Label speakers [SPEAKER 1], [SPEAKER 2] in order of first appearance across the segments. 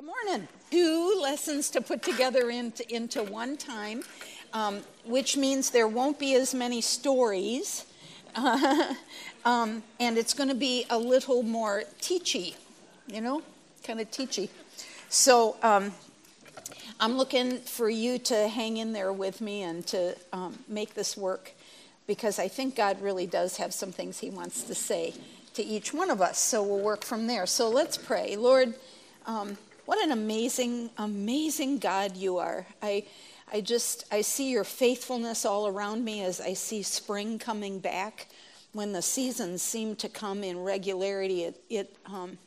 [SPEAKER 1] Good morning. Two lessons to put together into, into one time, um, which means there won't be as many stories, uh, um, and it's going to be a little more teachy, you know, kind of teachy. So um, I'm looking for you to hang in there with me and to um, make this work because I think God really does have some things He wants to say to each one of us. So we'll work from there. So let's pray. Lord, um, what an amazing, amazing God you are. I, I just, I see your faithfulness all around me as I see spring coming back. When the seasons seem to come in regularity, it, it um,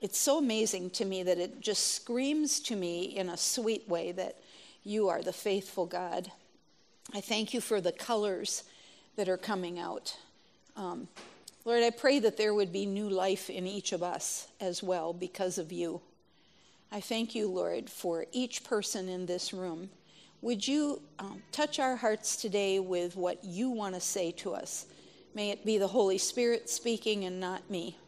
[SPEAKER 1] it's so amazing to me that it just screams to me in a sweet way that you are the faithful God. I thank you for the colors that are coming out. Um, Lord, I pray that there would be new life in each of us as well because of you. I thank you, Lord, for each person in this room. Would you um, touch our hearts today with what you want to say to us? May it be the Holy Spirit speaking and not me.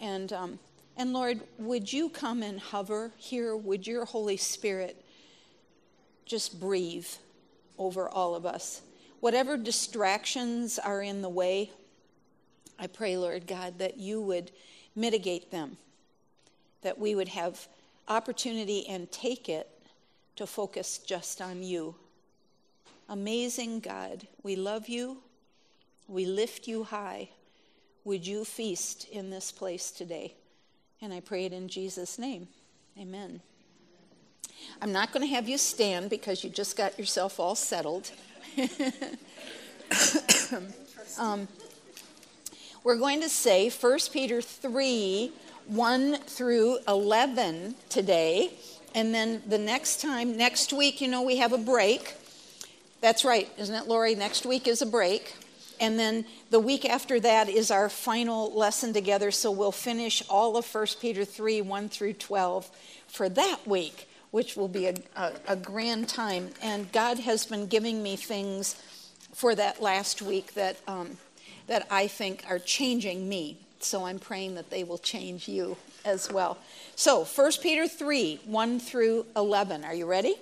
[SPEAKER 1] And, um, and Lord, would you come and hover here? Would your Holy Spirit just breathe over all of us? Whatever distractions are in the way, I pray, Lord God, that you would mitigate them, that we would have opportunity and take it to focus just on you. Amazing God, we love you. We lift you high. Would you feast in this place today? And I pray it in Jesus' name. Amen. I'm not going to have you stand because you just got yourself all settled. um, we're going to say 1 Peter 3 1 through 11 today. And then the next time, next week, you know, we have a break. That's right, isn't it, Lori? Next week is a break. And then the week after that is our final lesson together. So we'll finish all of 1 Peter 3 1 through 12 for that week, which will be a, a, a grand time. And God has been giving me things for that last week that, um, that I think are changing me. So I'm praying that they will change you as well. So 1 Peter 3 1 through 11. Are you ready?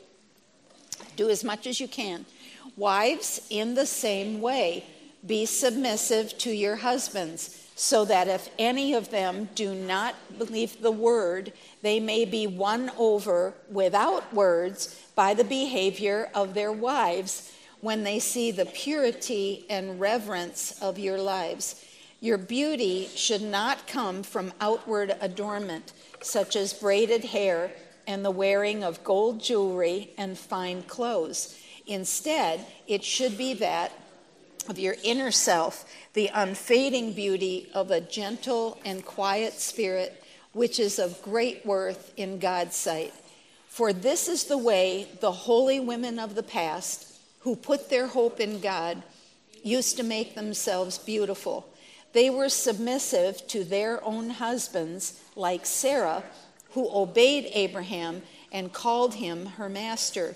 [SPEAKER 1] Do as much as you can. Wives, in the same way, be submissive to your husbands, so that if any of them do not believe the word, they may be won over without words by the behavior of their wives when they see the purity and reverence of your lives your beauty should not come from outward adornment, such as braided hair and the wearing of gold jewelry and fine clothes. Instead, it should be that of your inner self, the unfading beauty of a gentle and quiet spirit, which is of great worth in God's sight. For this is the way the holy women of the past, who put their hope in God, used to make themselves beautiful. They were submissive to their own husbands, like Sarah, who obeyed Abraham and called him her master.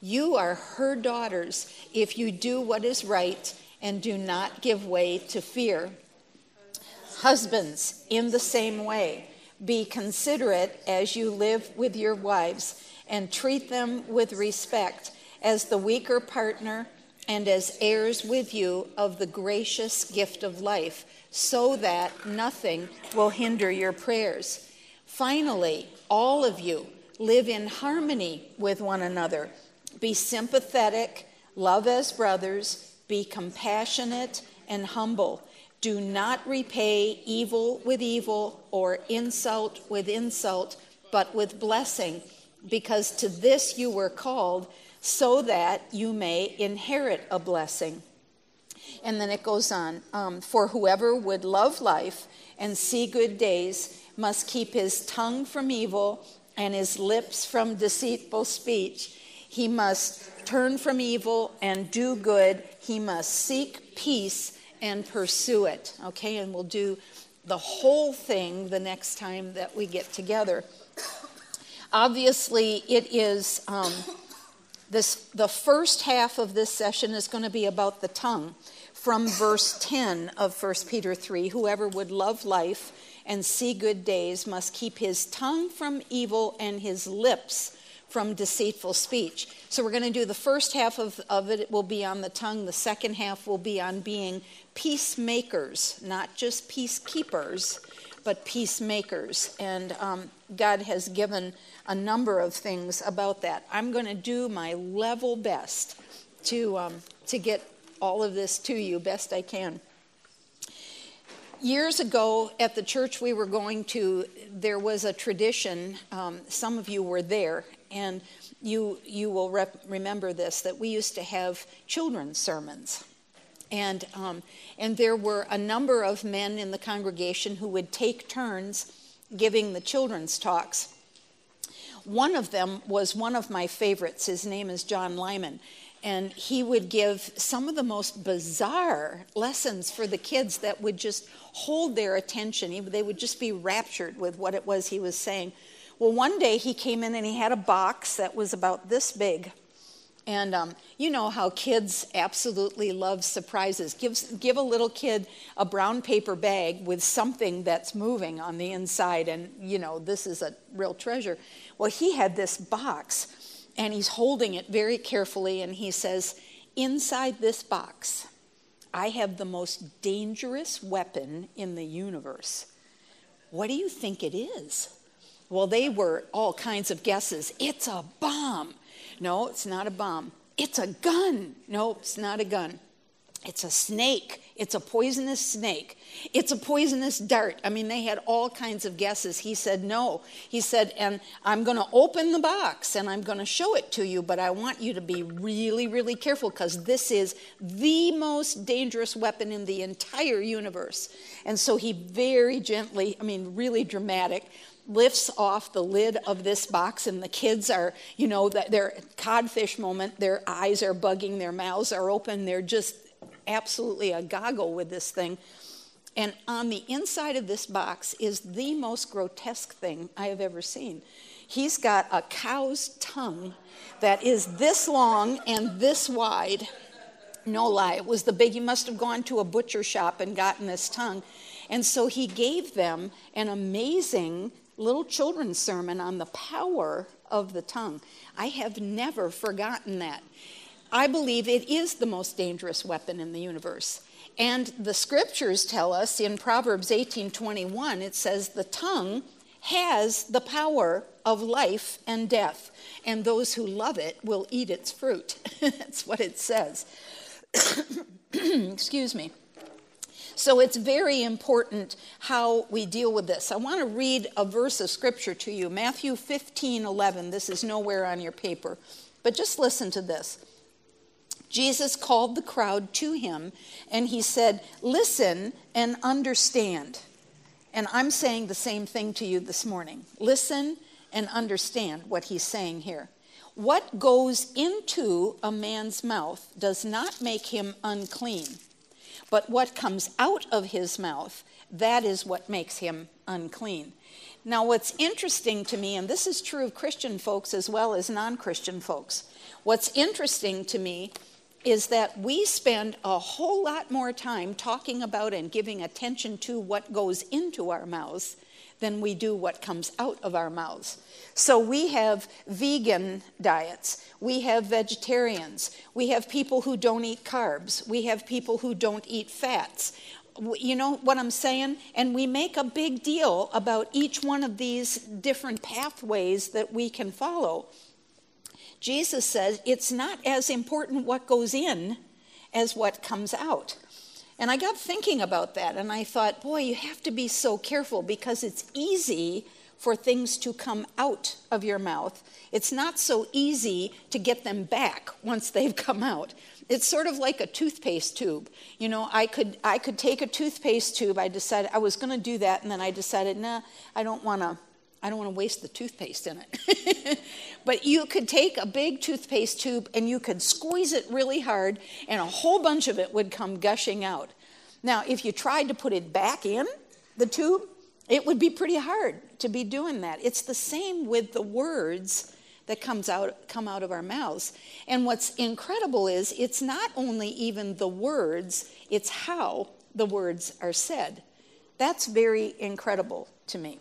[SPEAKER 1] You are her daughters if you do what is right and do not give way to fear. Husbands, in the same way, be considerate as you live with your wives and treat them with respect as the weaker partner and as heirs with you of the gracious gift of life so that nothing will hinder your prayers. Finally, all of you live in harmony with one another. Be sympathetic, love as brothers, be compassionate and humble. Do not repay evil with evil or insult with insult, but with blessing, because to this you were called, so that you may inherit a blessing. And then it goes on um, For whoever would love life and see good days must keep his tongue from evil and his lips from deceitful speech. He must turn from evil and do good. He must seek peace and pursue it. Okay, and we'll do the whole thing the next time that we get together. Obviously, it is um, this. The first half of this session is going to be about the tongue, from verse 10 of 1 Peter 3 whoever would love life and see good days must keep his tongue from evil and his lips from deceitful speech. So we're going to do the first half of, of it, it will be on the tongue. The second half will be on being peacemakers, not just peacekeepers, but peacemakers. And um, God has given a number of things about that. I'm going to do my level best to, um, to get all of this to you best I can. Years ago at the church we were going to, there was a tradition, um, some of you were there, and you, you will rep- remember this, that we used to have children's sermons. And, um, and there were a number of men in the congregation who would take turns giving the children's talks. One of them was one of my favorites. His name is John Lyman. And he would give some of the most bizarre lessons for the kids that would just hold their attention. They would just be raptured with what it was he was saying. Well, one day he came in and he had a box that was about this big and um, you know how kids absolutely love surprises. Give, give a little kid a brown paper bag with something that's moving on the inside, and you know, this is a real treasure. Well, he had this box, and he's holding it very carefully, and he says, Inside this box, I have the most dangerous weapon in the universe. What do you think it is? Well, they were all kinds of guesses. It's a bomb. No, it's not a bomb. It's a gun. No, it's not a gun. It's a snake. It's a poisonous snake. It's a poisonous dart. I mean, they had all kinds of guesses. He said, No. He said, And I'm going to open the box and I'm going to show it to you, but I want you to be really, really careful because this is the most dangerous weapon in the entire universe. And so he very gently, I mean, really dramatic, lifts off the lid of this box and the kids are you know their codfish moment their eyes are bugging their mouths are open they're just absolutely a goggle with this thing. And on the inside of this box is the most grotesque thing i have ever seen. He's got a cow's tongue that is this long and this wide. No lie it was the big he must have gone to a butcher shop and gotten this tongue. And so he gave them an amazing little children's sermon on the power of the tongue. I have never forgotten that. I believe it is the most dangerous weapon in the universe. And the scriptures tell us in Proverbs 18:21 it says the tongue has the power of life and death, and those who love it will eat its fruit. That's what it says. Excuse me. So it's very important how we deal with this. I want to read a verse of scripture to you Matthew 15 11. This is nowhere on your paper, but just listen to this. Jesus called the crowd to him and he said, Listen and understand. And I'm saying the same thing to you this morning. Listen and understand what he's saying here. What goes into a man's mouth does not make him unclean but what comes out of his mouth, that is what makes him unclean. Now, what's interesting to me, and this is true of Christian folks as well as non Christian folks, what's interesting to me is that we spend a whole lot more time talking about and giving attention to what goes into our mouths than we do what comes out of our mouths. So we have vegan diets, we have vegetarians, we have people who don't eat carbs, we have people who don't eat fats. You know what I'm saying? And we make a big deal about each one of these different pathways that we can follow. Jesus says it's not as important what goes in as what comes out. And I got thinking about that and I thought, boy, you have to be so careful because it's easy for things to come out of your mouth. It's not so easy to get them back once they've come out. It's sort of like a toothpaste tube. You know, I could I could take a toothpaste tube. I decided I was going to do that and then I decided, "Nah, I don't want to I don't want to waste the toothpaste in it. but you could take a big toothpaste tube and you could squeeze it really hard, and a whole bunch of it would come gushing out. Now, if you tried to put it back in the tube, it would be pretty hard to be doing that. It's the same with the words that comes out come out of our mouths. And what's incredible is it's not only even the words, it's how the words are said. That's very incredible to me.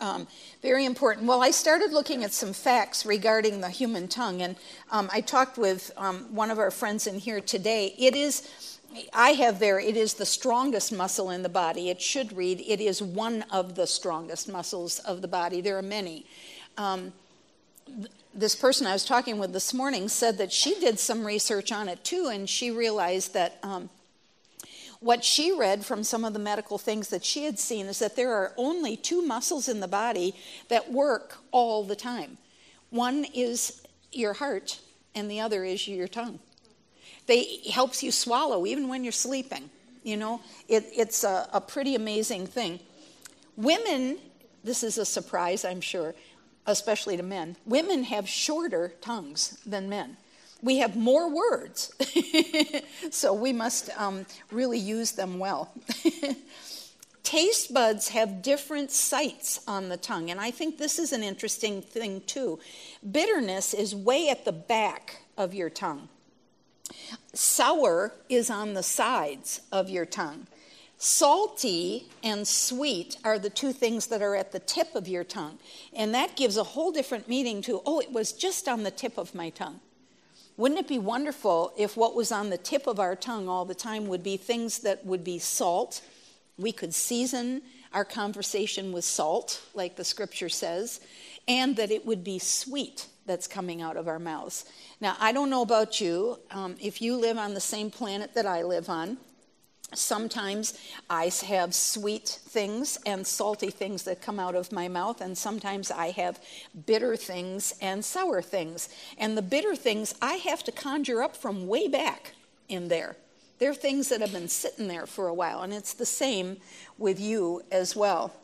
[SPEAKER 1] Um, very important. Well, I started looking at some facts regarding the human tongue, and um, I talked with um, one of our friends in here today. It is, I have there, it is the strongest muscle in the body. It should read, it is one of the strongest muscles of the body. There are many. Um, this person I was talking with this morning said that she did some research on it too, and she realized that um, what she read from some of the medical things that she had seen is that there are only two muscles in the body that work all the time. One is your heart, and the other is your tongue. They helps you swallow even when you're sleeping. You know, it, it's a, a pretty amazing thing. Women, this is a surprise, I'm sure, especially to men. Women have shorter tongues than men we have more words, so we must um, really use them well. Taste buds have different sites on the tongue, and I think this is an interesting thing too. Bitterness is way at the back of your tongue, sour is on the sides of your tongue. Salty and sweet are the two things that are at the tip of your tongue. And that gives a whole different meaning to, oh, it was just on the tip of my tongue. Wouldn't it be wonderful if what was on the tip of our tongue all the time would be things that would be salt? We could season our conversation with salt, like the scripture says, and that it would be sweet that's coming out of our mouths. Now, I don't know about you. Um, if you live on the same planet that I live on, Sometimes I have sweet things and salty things that come out of my mouth, and sometimes I have bitter things and sour things. And the bitter things I have to conjure up from way back in there. They're things that have been sitting there for a while, and it's the same with you as well.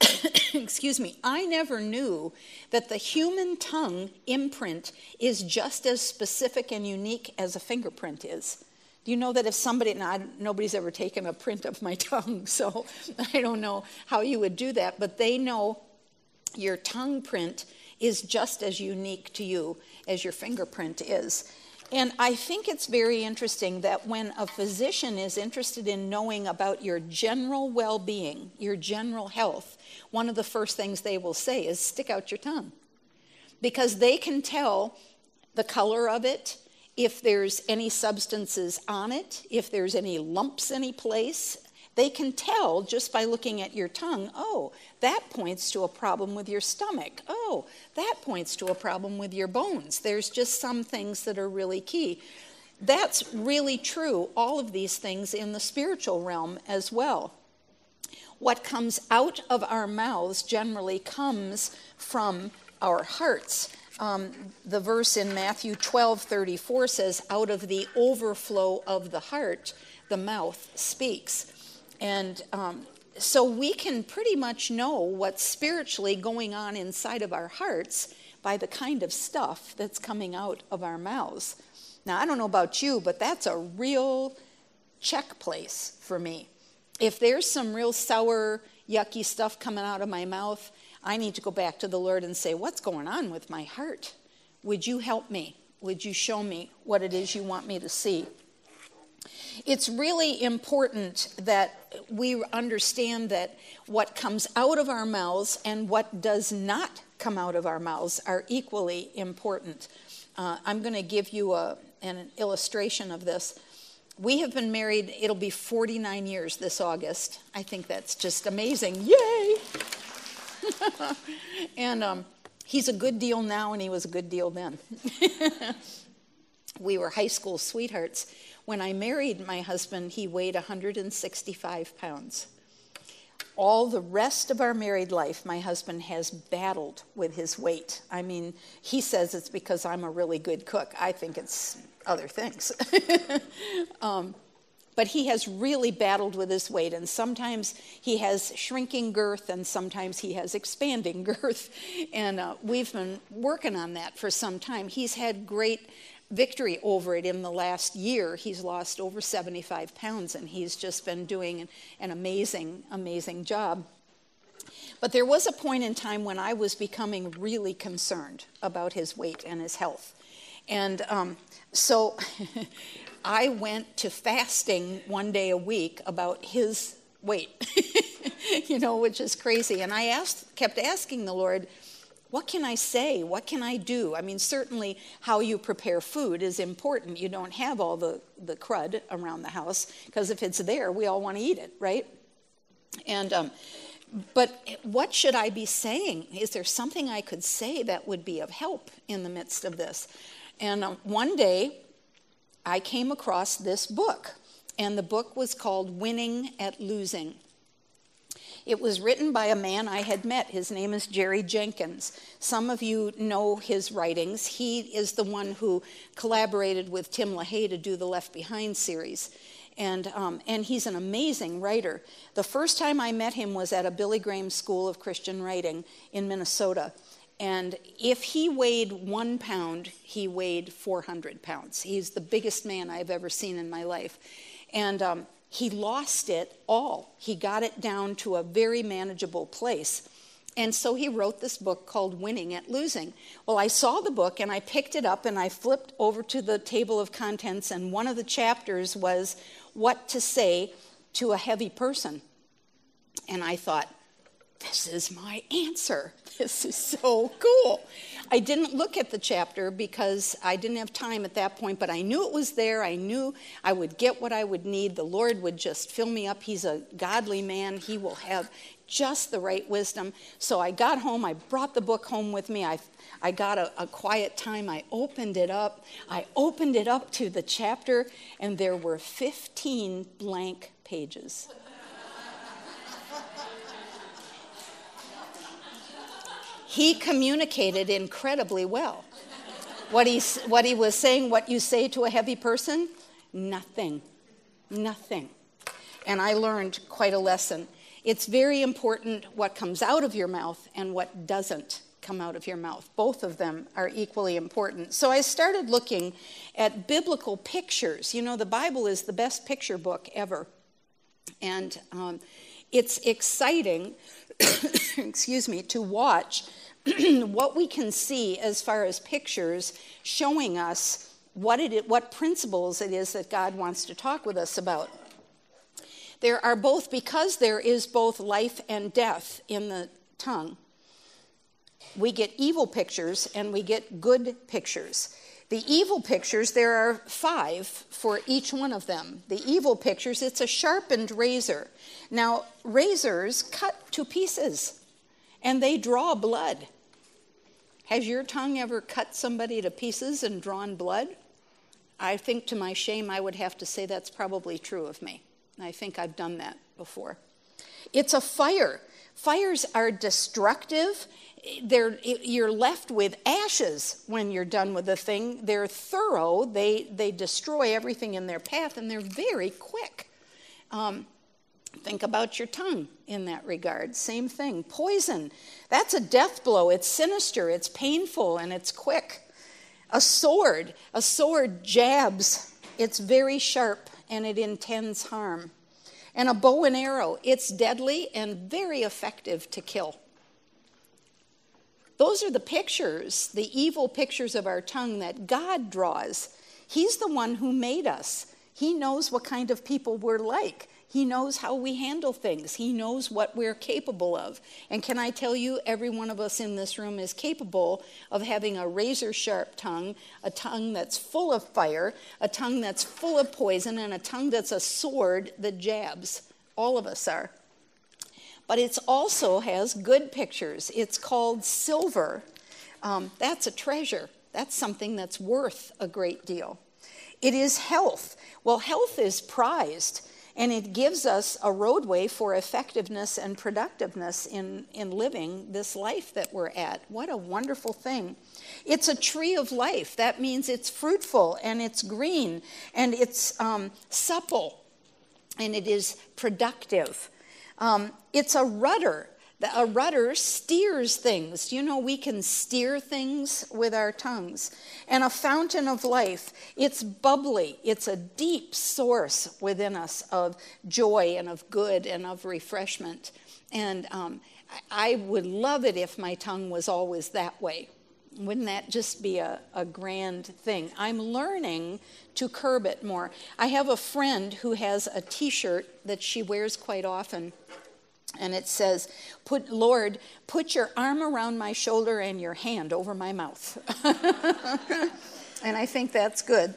[SPEAKER 1] Excuse me, I never knew that the human tongue imprint is just as specific and unique as a fingerprint is. You know that if somebody, and nobody's ever taken a print of my tongue, so I don't know how you would do that, but they know your tongue print is just as unique to you as your fingerprint is. And I think it's very interesting that when a physician is interested in knowing about your general well being, your general health, one of the first things they will say is stick out your tongue. Because they can tell the color of it, if there's any substances on it, if there's any lumps any place, they can tell just by looking at your tongue, oh, that points to a problem with your stomach. Oh, that points to a problem with your bones. There's just some things that are really key. That's really true, all of these things in the spiritual realm as well. What comes out of our mouths generally comes from our hearts. Um, the verse in Matthew 12 34 says, Out of the overflow of the heart, the mouth speaks. And um, so we can pretty much know what's spiritually going on inside of our hearts by the kind of stuff that's coming out of our mouths. Now, I don't know about you, but that's a real check place for me. If there's some real sour, yucky stuff coming out of my mouth, I need to go back to the Lord and say, What's going on with my heart? Would you help me? Would you show me what it is you want me to see? It's really important that we understand that what comes out of our mouths and what does not come out of our mouths are equally important. Uh, I'm going to give you a, an illustration of this. We have been married, it'll be 49 years this August. I think that's just amazing. Yay! and um, he's a good deal now, and he was a good deal then. we were high school sweethearts. When I married my husband, he weighed 165 pounds. All the rest of our married life, my husband has battled with his weight. I mean, he says it's because I'm a really good cook. I think it's other things. um, but he has really battled with his weight, and sometimes he has shrinking girth, and sometimes he has expanding girth. And uh, we've been working on that for some time. He's had great victory over it in the last year. He's lost over 75 pounds, and he's just been doing an, an amazing, amazing job. But there was a point in time when I was becoming really concerned about his weight and his health. And um, so I went to fasting one day a week about his weight, you know, which is crazy. And I asked, kept asking the Lord, what can I say? What can I do? I mean, certainly how you prepare food is important. You don't have all the, the crud around the house because if it's there, we all want to eat it, right? And, um, but what should I be saying? Is there something I could say that would be of help in the midst of this? And uh, one day, I came across this book, and the book was called Winning at Losing. It was written by a man I had met. His name is Jerry Jenkins. Some of you know his writings. He is the one who collaborated with Tim LaHaye to do the Left Behind series. And, um, and he's an amazing writer. The first time I met him was at a Billy Graham School of Christian Writing in Minnesota. And if he weighed one pound, he weighed 400 pounds. He's the biggest man I've ever seen in my life. And um, he lost it all. He got it down to a very manageable place. And so he wrote this book called Winning at Losing. Well, I saw the book and I picked it up and I flipped over to the table of contents, and one of the chapters was what to say to a heavy person. And I thought, this is my answer. This is so cool. I didn't look at the chapter because I didn't have time at that point, but I knew it was there. I knew I would get what I would need. The Lord would just fill me up. He's a godly man, He will have just the right wisdom. So I got home, I brought the book home with me. I, I got a, a quiet time, I opened it up. I opened it up to the chapter, and there were 15 blank pages. He communicated incredibly well. What he, what he was saying, what you say to a heavy person, nothing. Nothing. And I learned quite a lesson. It's very important what comes out of your mouth and what doesn't come out of your mouth. Both of them are equally important. So I started looking at biblical pictures. You know, the Bible is the best picture book ever. And um, it's exciting, excuse me, to watch what we can see as far as pictures showing us what, it, what principles it is that God wants to talk with us about. There are both, because there is both life and death in the tongue, we get evil pictures and we get good pictures. The evil pictures, there are five for each one of them. The evil pictures, it's a sharpened razor. Now, razors cut to pieces and they draw blood. Has your tongue ever cut somebody to pieces and drawn blood? I think to my shame, I would have to say that's probably true of me. I think I've done that before. It's a fire. Fires are destructive. They're, you're left with ashes when you're done with the thing. They're thorough, they, they destroy everything in their path, and they're very quick. Um, Think about your tongue in that regard. Same thing. Poison, that's a death blow. It's sinister, it's painful, and it's quick. A sword, a sword jabs, it's very sharp and it intends harm. And a bow and arrow, it's deadly and very effective to kill. Those are the pictures, the evil pictures of our tongue that God draws. He's the one who made us. He knows what kind of people we're like. He knows how we handle things. He knows what we're capable of. And can I tell you, every one of us in this room is capable of having a razor sharp tongue, a tongue that's full of fire, a tongue that's full of poison, and a tongue that's a sword that jabs. All of us are. But it also has good pictures. It's called silver. Um, that's a treasure. That's something that's worth a great deal. It is health. Well, health is prized and it gives us a roadway for effectiveness and productiveness in, in living this life that we're at. What a wonderful thing. It's a tree of life. That means it's fruitful and it's green and it's um, supple and it is productive. Um, it's a rudder a rudder steers things. You know, we can steer things with our tongues. And a fountain of life, it's bubbly, it's a deep source within us of joy and of good and of refreshment. And um, I would love it if my tongue was always that way. Wouldn't that just be a, a grand thing? I'm learning to curb it more. I have a friend who has a t shirt that she wears quite often, and it says, put, Lord, put your arm around my shoulder and your hand over my mouth. and I think that's good.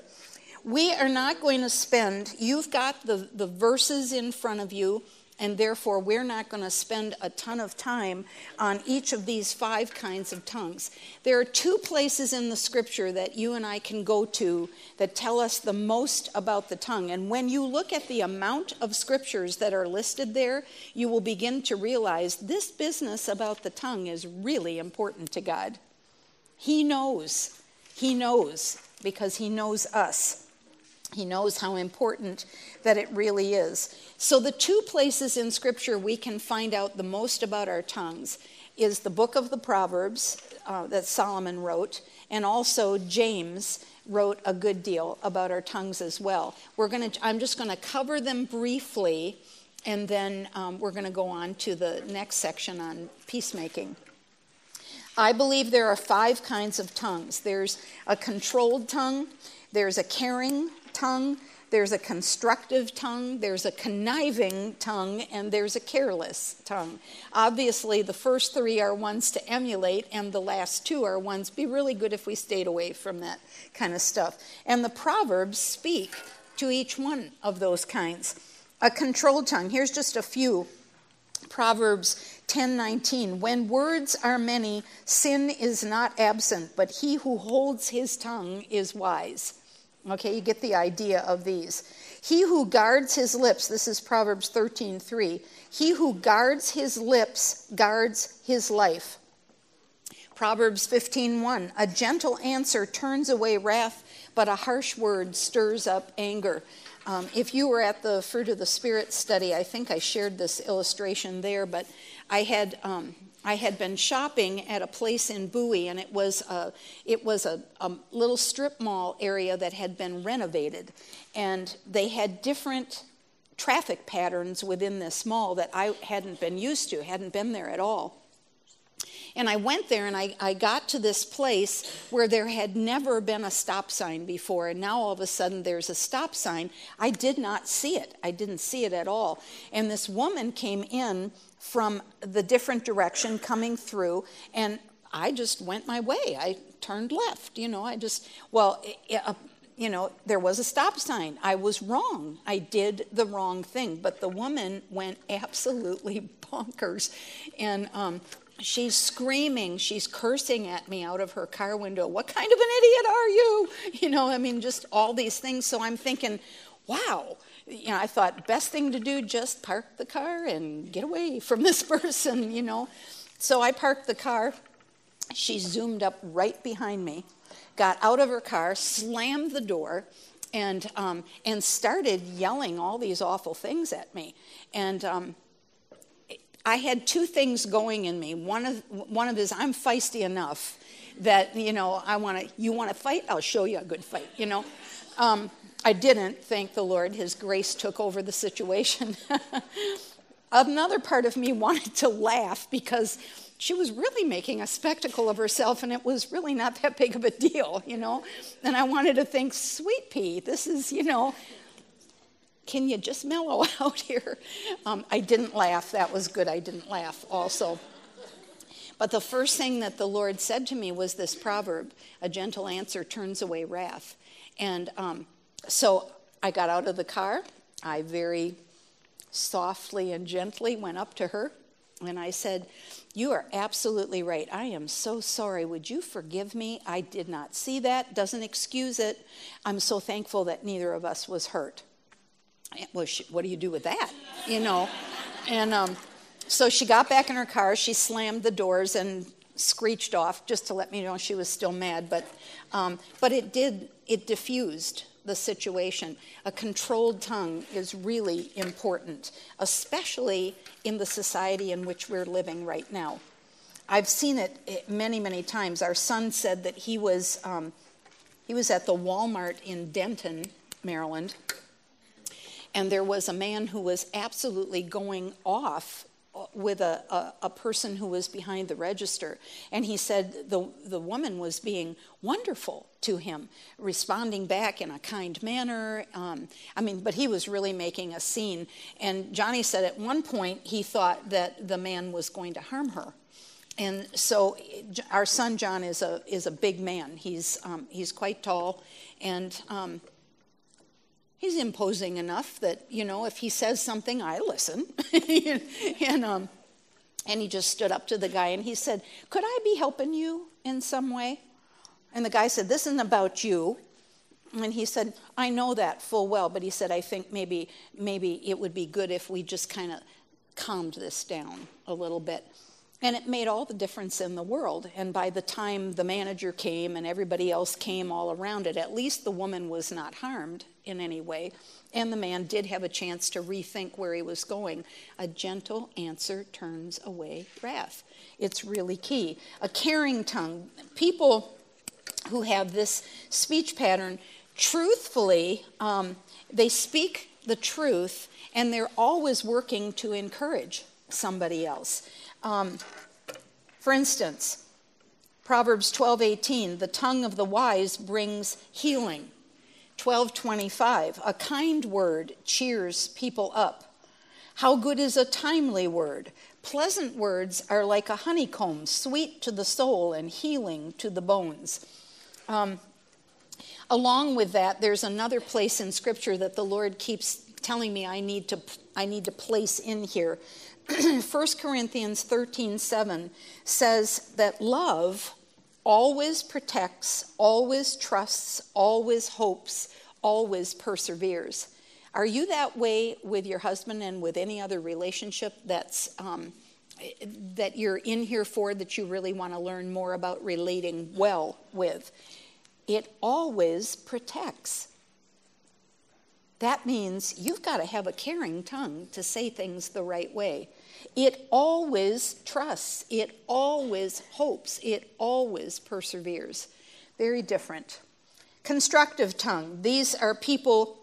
[SPEAKER 1] We are not going to spend, you've got the, the verses in front of you and therefore we're not going to spend a ton of time on each of these five kinds of tongues. There are two places in the scripture that you and I can go to that tell us the most about the tongue. And when you look at the amount of scriptures that are listed there, you will begin to realize this business about the tongue is really important to God. He knows. He knows because He knows us. He knows how important that it really is. So, the two places in Scripture we can find out the most about our tongues is the book of the Proverbs uh, that Solomon wrote, and also James wrote a good deal about our tongues as well. We're to, I'm just going to cover them briefly, and then um, we're going to go on to the next section on peacemaking. I believe there are five kinds of tongues there's a controlled tongue, there's a caring tongue, there's a constructive tongue, there's a conniving tongue, and there's a careless tongue. Obviously, the first three are ones to emulate, and the last two are ones be really good if we stayed away from that kind of stuff. And the Proverbs speak to each one of those kinds. A controlled tongue, here's just a few. Proverbs 10:19 When words are many sin is not absent but he who holds his tongue is wise. Okay, you get the idea of these. He who guards his lips, this is Proverbs 13 3. He who guards his lips guards his life. Proverbs 15 1. A gentle answer turns away wrath, but a harsh word stirs up anger. Um, if you were at the Fruit of the Spirit study, I think I shared this illustration there, but I had um, I had been shopping at a place in Bowie, and it was a, it was a, a little strip mall area that had been renovated, and they had different traffic patterns within this mall that I hadn't been used to, hadn't been there at all. And I went there and I, I got to this place where there had never been a stop sign before. And now all of a sudden there's a stop sign. I did not see it. I didn't see it at all. And this woman came in from the different direction coming through. And I just went my way. I turned left. You know, I just, well, uh, you know, there was a stop sign. I was wrong. I did the wrong thing. But the woman went absolutely bonkers. And um, she's screaming, she's cursing at me out of her car window. What kind of an idiot are you? You know, I mean, just all these things. So I'm thinking, wow. You know, I thought, best thing to do, just park the car and get away from this person, you know. So I parked the car. She zoomed up right behind me, got out of her car, slammed the door, and, um, and started yelling all these awful things at me. And um, I had two things going in me. One of one of is I'm feisty enough that you know I want to. You want to fight? I'll show you a good fight. You know. Um, I didn't. Thank the Lord. His grace took over the situation. Another part of me wanted to laugh because she was really making a spectacle of herself and it was really not that big of a deal, you know. And I wanted to think, sweet pea, this is, you know, can you just mellow out here? Um, I didn't laugh. That was good. I didn't laugh also. But the first thing that the Lord said to me was this proverb a gentle answer turns away wrath. And um, so I got out of the car. I very softly and gently went up to her and I said, You are absolutely right. I am so sorry. Would you forgive me? I did not see that. Doesn't excuse it. I'm so thankful that neither of us was hurt well, she, what do you do with that? You know? And um, so she got back in her car, she slammed the doors and screeched off just to let me know she was still mad. But, um, but it did, it diffused the situation. A controlled tongue is really important, especially in the society in which we're living right now. I've seen it eh, many, many times. Our son said that he was, um, he was at the Walmart in Denton, Maryland, and there was a man who was absolutely going off with a, a, a, person who was behind the register, and he said the, the woman was being wonderful to him, responding back in a kind manner. Um, I mean, but he was really making a scene. And Johnny said at one point he thought that the man was going to harm her. And so our son John is a, is a big man. He's, um, he's quite tall, and um, he's imposing enough that you know if he says something i listen. And um, and he just stood up to the guy and he said could i be helping you in some way? And the guy said this isn't about you. And he said i know that full well but he said i think maybe maybe it would be good if we just kind of calmed this down a little bit. And it made all the difference in the world. And by the time the manager came and everybody else came all around it, at least the woman was not harmed in any way. And the man did have a chance to rethink where he was going. A gentle answer turns away wrath. It's really key. A caring tongue. People who have this speech pattern, truthfully, um, they speak the truth and they're always working to encourage somebody else. Um, for instance, Proverbs 12:18, the tongue of the wise brings healing. 12:25, a kind word cheers people up. How good is a timely word? Pleasant words are like a honeycomb, sweet to the soul and healing to the bones. Um, along with that, there's another place in Scripture that the Lord keeps telling me I need to I need to place in here. 1 Corinthians 13 7 says that love always protects, always trusts, always hopes, always perseveres. Are you that way with your husband and with any other relationship that's um, that you're in here for that you really want to learn more about relating well with? It always protects. That means you've got to have a caring tongue to say things the right way. It always trusts, it always hopes, it always perseveres. Very different. Constructive tongue. These are people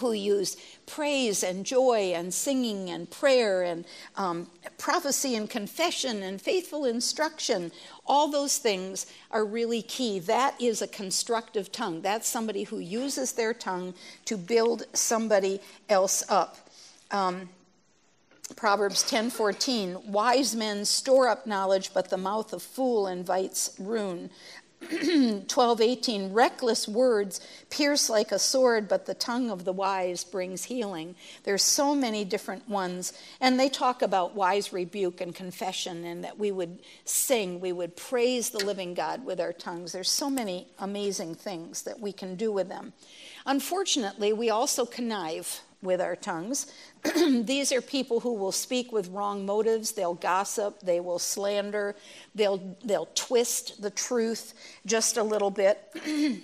[SPEAKER 1] who use praise and joy and singing and prayer and um, prophecy and confession and faithful instruction. All those things are really key. That is a constructive tongue. That's somebody who uses their tongue to build somebody else up. Um, Proverbs 10:14 Wise men store up knowledge but the mouth of fool invites ruin. 12:18 Reckless words pierce like a sword but the tongue of the wise brings healing. There's so many different ones and they talk about wise rebuke and confession and that we would sing, we would praise the living God with our tongues. There's so many amazing things that we can do with them. Unfortunately, we also connive with our tongues. These are people who will speak with wrong motives. They'll gossip, they will slander, they'll, they'll twist the truth just a little bit.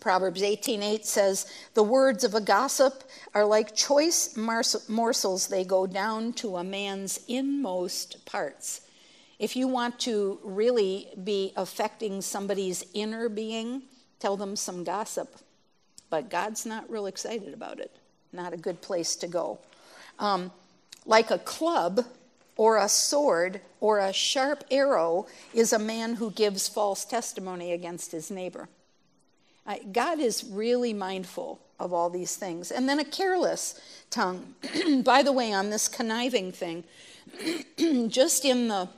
[SPEAKER 1] Proverbs 18:8 says, "The words of a gossip are like choice morsels; they go down to a man's inmost parts." If you want to really be affecting somebody's inner being, tell them some gossip. But God's not real excited about it not a good place to go. Um, like a club or a sword or a sharp arrow is a man who gives false testimony against his neighbor. Uh, God is really mindful of all these things. And then a careless tongue. By the way, on this conniving thing, just in the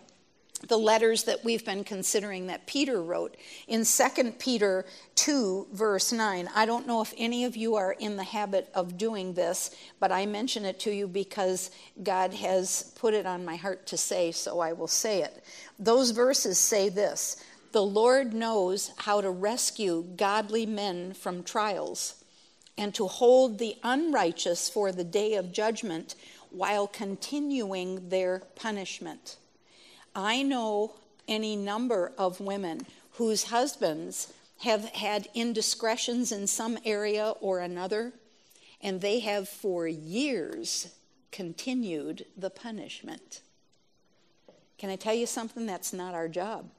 [SPEAKER 1] the letters that we've been considering that Peter wrote in 2 Peter 2, verse 9. I don't know if any of you are in the habit of doing this, but I mention it to you because God has put it on my heart to say, so I will say it. Those verses say this The Lord knows how to rescue godly men from trials and to hold the unrighteous for the day of judgment while continuing their punishment. I know any number of women whose husbands have had indiscretions in some area or another, and they have for years continued the punishment. Can I tell you something? That's not our job.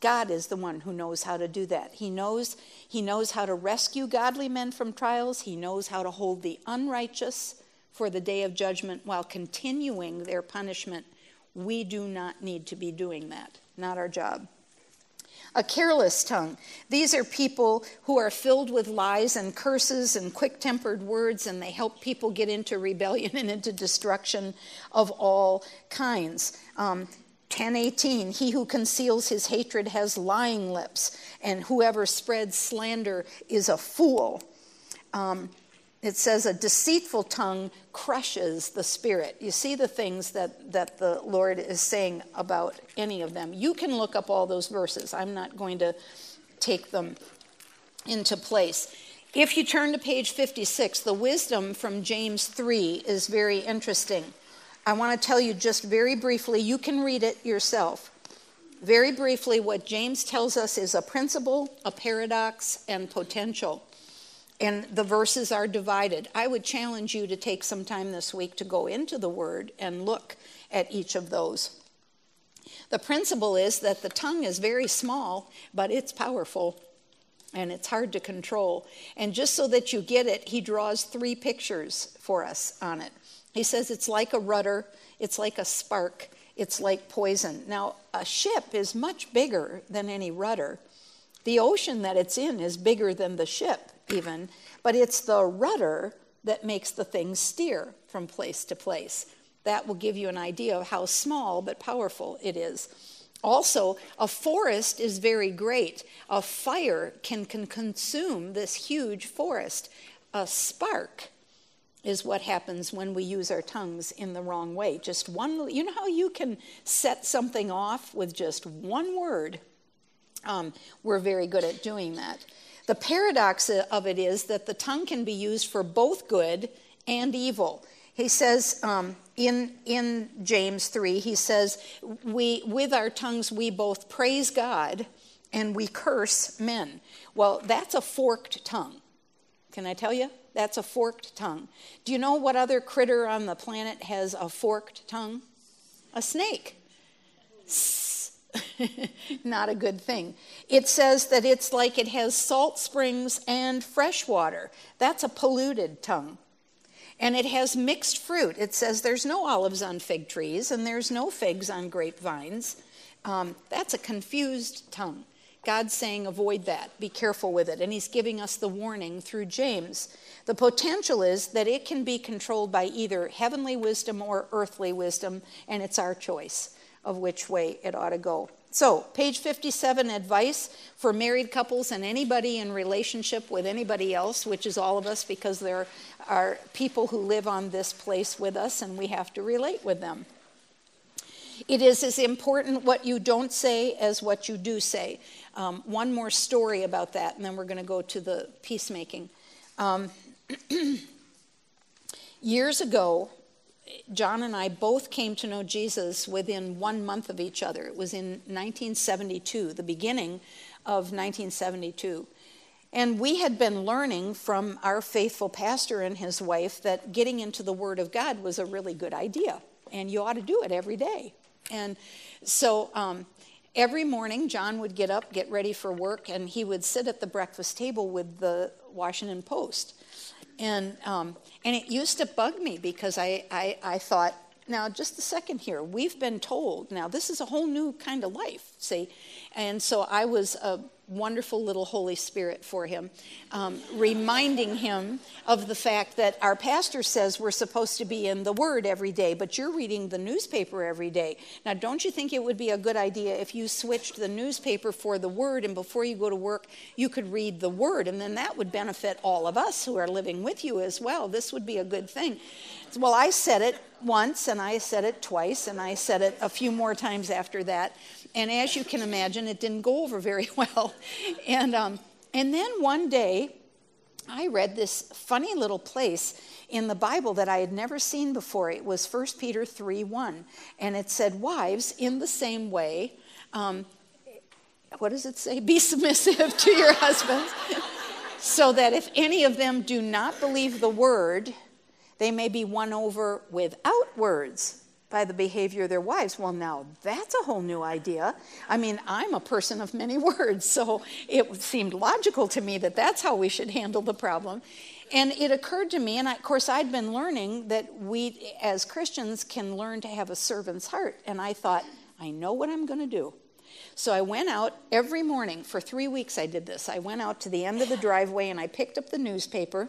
[SPEAKER 1] God is the one who knows how to do that. He knows, he knows how to rescue godly men from trials. He knows how to hold the unrighteous for the day of judgment while continuing their punishment. We do not need to be doing that. Not our job. A careless tongue. These are people who are filled with lies and curses and quick tempered words, and they help people get into rebellion and into destruction of all kinds. Um, 1018 he who conceals his hatred has lying lips and whoever spreads slander is a fool um, it says a deceitful tongue crushes the spirit. You see the things that, that the Lord is saying about any of them. You can look up all those verses. I'm not going to take them into place. If you turn to page 56, the wisdom from James 3 is very interesting. I want to tell you just very briefly, you can read it yourself. Very briefly, what James tells us is a principle, a paradox, and potential and the verses are divided. I would challenge you to take some time this week to go into the Word and look at each of those. The principle is that the tongue is very small, but it's powerful and it's hard to control. And just so that you get it, he draws three pictures for us on it. He says it's like a rudder, it's like a spark, it's like poison. Now, a ship is much bigger than any rudder. The ocean that it's in is bigger than the ship even, but it's the rudder that makes the thing steer from place to place. That will give you an idea of how small but powerful it is. Also, a forest is very great. A fire can, can consume this huge forest. A spark is what happens when we use our tongues in the wrong way. Just one, you know how you can set something off with just one word? Um, we're very good at doing that. The paradox of it is that the tongue can be used for both good and evil. He says um, in, in James 3, he says, we, With our tongues we both praise God and we curse men. Well, that's a forked tongue. Can I tell you? That's a forked tongue. Do you know what other critter on the planet has a forked tongue? A snake. Not a good thing. It says that it's like it has salt springs and fresh water. That's a polluted tongue. And it has mixed fruit. It says there's no olives on fig trees and there's no figs on grapevines. Um, that's a confused tongue. God's saying, avoid that, be careful with it. And He's giving us the warning through James. The potential is that it can be controlled by either heavenly wisdom or earthly wisdom, and it's our choice of which way it ought to go. So, page 57 advice for married couples and anybody in relationship with anybody else, which is all of us because there are people who live on this place with us and we have to relate with them. It is as important what you don't say as what you do say. Um, one more story about that, and then we're going to go to the peacemaking. Um, years ago, John and I both came to know Jesus within one month of each other. It was in 1972, the beginning of 1972. And we had been learning from our faithful pastor and his wife that getting into the Word of God was a really good idea, and you ought to do it every day. And so um, every morning, John would get up, get ready for work, and he would sit at the breakfast table with the Washington Post. And, um, and it used to bug me because I, I, I thought, now just a second here, we've been told, now this is a whole new kind of life, see? And so I was a wonderful little Holy Spirit for him, um, reminding him of the fact that our pastor says we're supposed to be in the Word every day, but you're reading the newspaper every day. Now, don't you think it would be a good idea if you switched the newspaper for the Word and before you go to work, you could read the Word? And then that would benefit all of us who are living with you as well. This would be a good thing. Well, I said it once, and I said it twice, and I said it a few more times after that. And as you can imagine, it didn't go over very well. And, um, and then one day, I read this funny little place in the Bible that I had never seen before. It was 1 Peter 3 1. And it said, Wives, in the same way, um, what does it say? Be submissive to your husbands, so that if any of them do not believe the word, they may be won over without words by the behavior of their wives. Well, now that's a whole new idea. I mean, I'm a person of many words, so it seemed logical to me that that's how we should handle the problem. And it occurred to me, and of course, I'd been learning that we as Christians can learn to have a servant's heart. And I thought, I know what I'm going to do. So I went out every morning for three weeks. I did this. I went out to the end of the driveway and I picked up the newspaper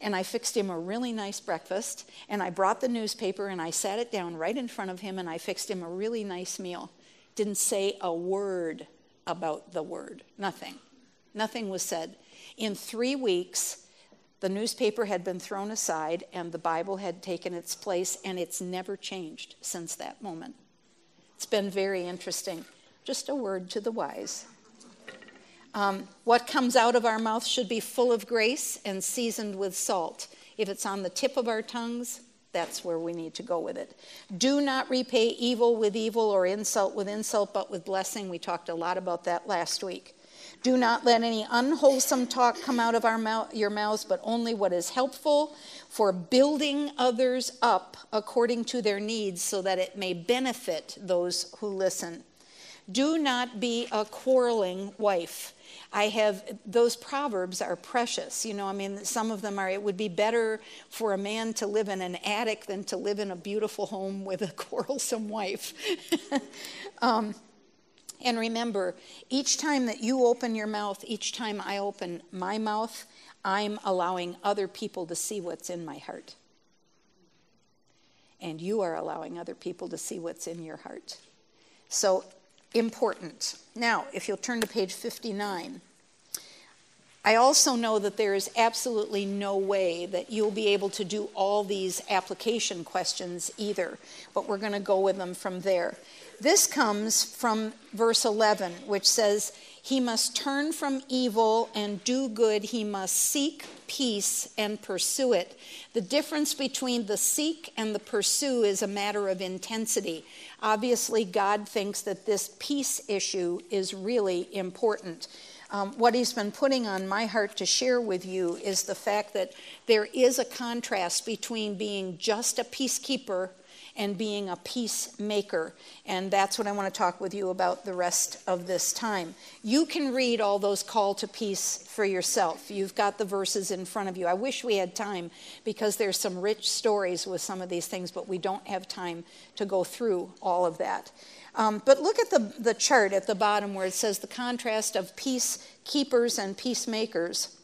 [SPEAKER 1] and I fixed him a really nice breakfast. And I brought the newspaper and I sat it down right in front of him and I fixed him a really nice meal. Didn't say a word about the word, nothing. Nothing was said. In three weeks, the newspaper had been thrown aside and the Bible had taken its place, and it's never changed since that moment. It's been very interesting. Just a word to the wise. Um, what comes out of our mouth should be full of grace and seasoned with salt. If it's on the tip of our tongues, that's where we need to go with it. Do not repay evil with evil or insult with insult, but with blessing. We talked a lot about that last week. Do not let any unwholesome talk come out of our mouth, your mouths, but only what is helpful for building others up according to their needs so that it may benefit those who listen. Do not be a quarreling wife. I have those proverbs are precious. You know, I mean, some of them are it would be better for a man to live in an attic than to live in a beautiful home with a quarrelsome wife. um, and remember, each time that you open your mouth, each time I open my mouth, I'm allowing other people to see what's in my heart. And you are allowing other people to see what's in your heart. So important. Now, if you'll turn to page 59. I also know that there is absolutely no way that you'll be able to do all these application questions either, but we're going to go with them from there. This comes from verse 11, which says, He must turn from evil and do good. He must seek peace and pursue it. The difference between the seek and the pursue is a matter of intensity. Obviously, God thinks that this peace issue is really important. Um, what he's been putting on my heart to share with you is the fact that there is a contrast between being just a peacekeeper and being a peacemaker. And that's what I want to talk with you about the rest of this time. You can read all those call to peace for yourself. You've got the verses in front of you. I wish we had time because there's some rich stories with some of these things, but we don't have time to go through all of that. Um, but look at the, the chart at the bottom where it says the contrast of peacekeepers and peacemakers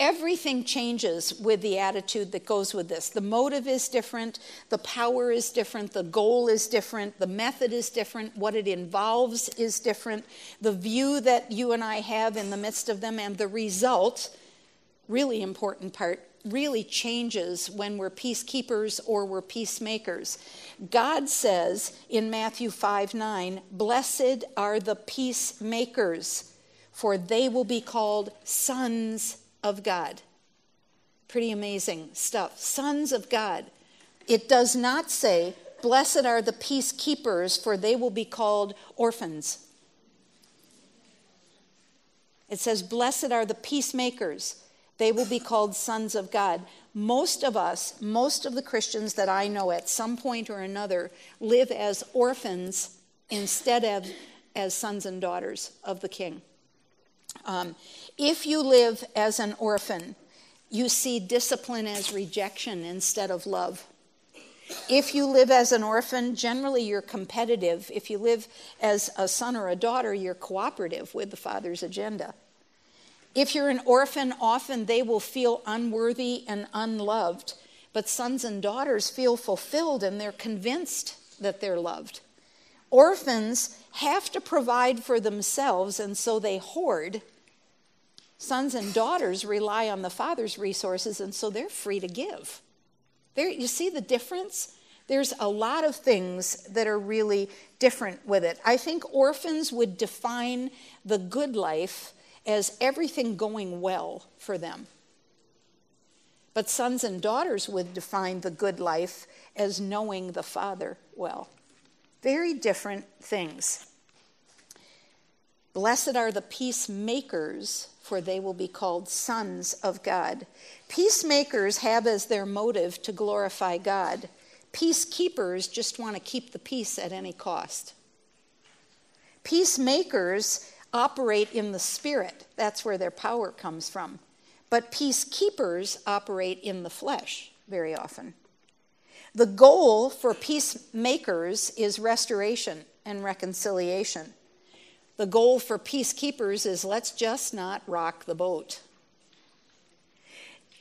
[SPEAKER 1] everything changes with the attitude that goes with this. The motive is different, the power is different, the goal is different, the method is different, what it involves is different, the view that you and I have in the midst of them, and the result, really important part, really changes when we're peacekeepers or we're peacemakers. God says in Matthew 5 9, Blessed are the peacemakers, for they will be called sons of God. Pretty amazing stuff. Sons of God. It does not say, Blessed are the peacekeepers, for they will be called orphans. It says, Blessed are the peacemakers, they will be called sons of God. Most of us, most of the Christians that I know at some point or another, live as orphans instead of as sons and daughters of the King. Um, if you live as an orphan, you see discipline as rejection instead of love. If you live as an orphan, generally you're competitive. If you live as a son or a daughter, you're cooperative with the father's agenda. If you're an orphan, often they will feel unworthy and unloved. But sons and daughters feel fulfilled and they're convinced that they're loved. Orphans have to provide for themselves, and so they hoard Sons and daughters rely on the father's resources, and so they're free to give. There, you see the difference? There's a lot of things that are really different with it. I think orphans would define the good life as everything going well for them. But sons and daughters would define the good life as knowing the Father well. Very different things. Blessed are the peacemakers, for they will be called sons of God. Peacemakers have as their motive to glorify God. Peacekeepers just want to keep the peace at any cost. Peacemakers operate in the spirit, that's where their power comes from. But peacekeepers operate in the flesh very often. The goal for peacemakers is restoration and reconciliation. The goal for peacekeepers is let's just not rock the boat.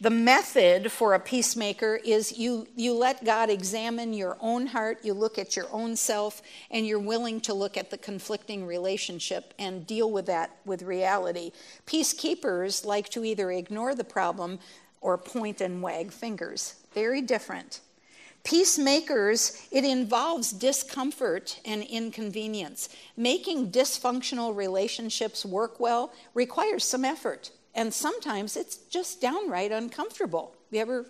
[SPEAKER 1] The method for a peacemaker is you, you let God examine your own heart, you look at your own self, and you're willing to look at the conflicting relationship and deal with that with reality. Peacekeepers like to either ignore the problem or point and wag fingers. Very different. Peacemakers, it involves discomfort and inconvenience. Making dysfunctional relationships work well requires some effort. And sometimes it's just downright uncomfortable. You ever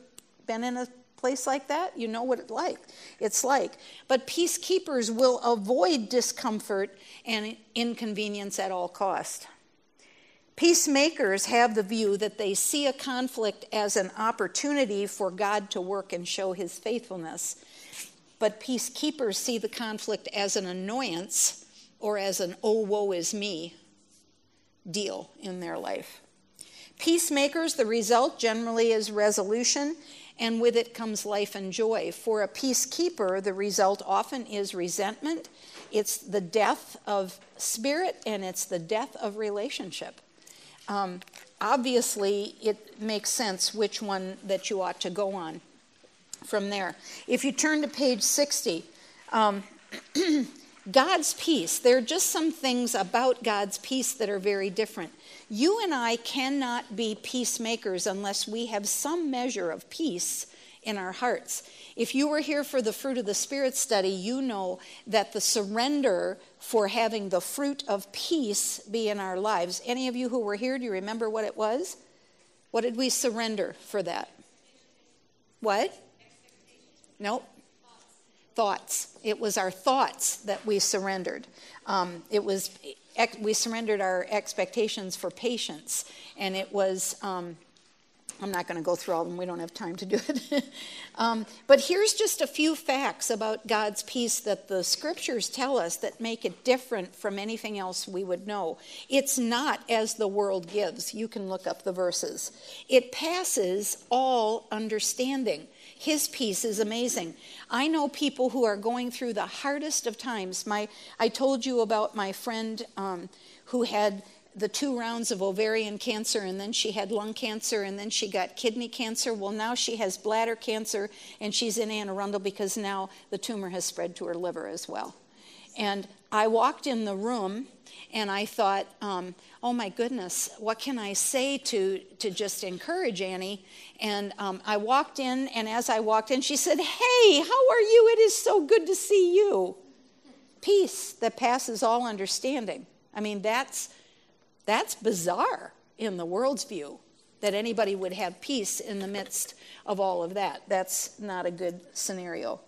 [SPEAKER 1] been in a place like that? You know what it like. It's like. But peacekeepers will avoid discomfort and inconvenience at all cost. Peacemakers have the view that they see a conflict as an opportunity for God to work and show his faithfulness. But peacekeepers see the conflict as an annoyance or as an oh, woe is me deal in their life. Peacemakers, the result generally is resolution, and with it comes life and joy. For a peacekeeper, the result often is resentment. It's the death of spirit and it's the death of relationship. Um, obviously, it makes sense which one that you ought to go on from there. If you turn to page 60, um, God's peace, there are just some things about God's peace that are very different. You and I cannot be peacemakers unless we have some measure of peace in our hearts. If you were here for the fruit of the Spirit study, you know that the surrender for having the fruit of peace be in our lives. Any of you who were here, do you remember what it was? What did we surrender for that? What? Nope. Thoughts. It was our thoughts that we surrendered. Um, it was we surrendered our expectations for patience, and it was. Um, I'm not going to go through all of them, we don't have time to do it. um, but here's just a few facts about God's peace that the scriptures tell us that make it different from anything else we would know. It's not as the world gives. You can look up the verses. It passes all understanding. His peace is amazing. I know people who are going through the hardest of times. My, I told you about my friend um, who had the two rounds of ovarian cancer, and then she had lung cancer, and then she got kidney cancer. Well, now she has bladder cancer, and she's in Anne Arundel because now the tumor has spread to her liver as well. And I walked in the room and I thought, um, oh my goodness, what can I say to, to just encourage Annie? And um, I walked in, and as I walked in, she said, Hey, how are you? It is so good to see you. Peace that passes all understanding. I mean, that's, that's bizarre in the world's view that anybody would have peace in the midst of all of that. That's not a good scenario.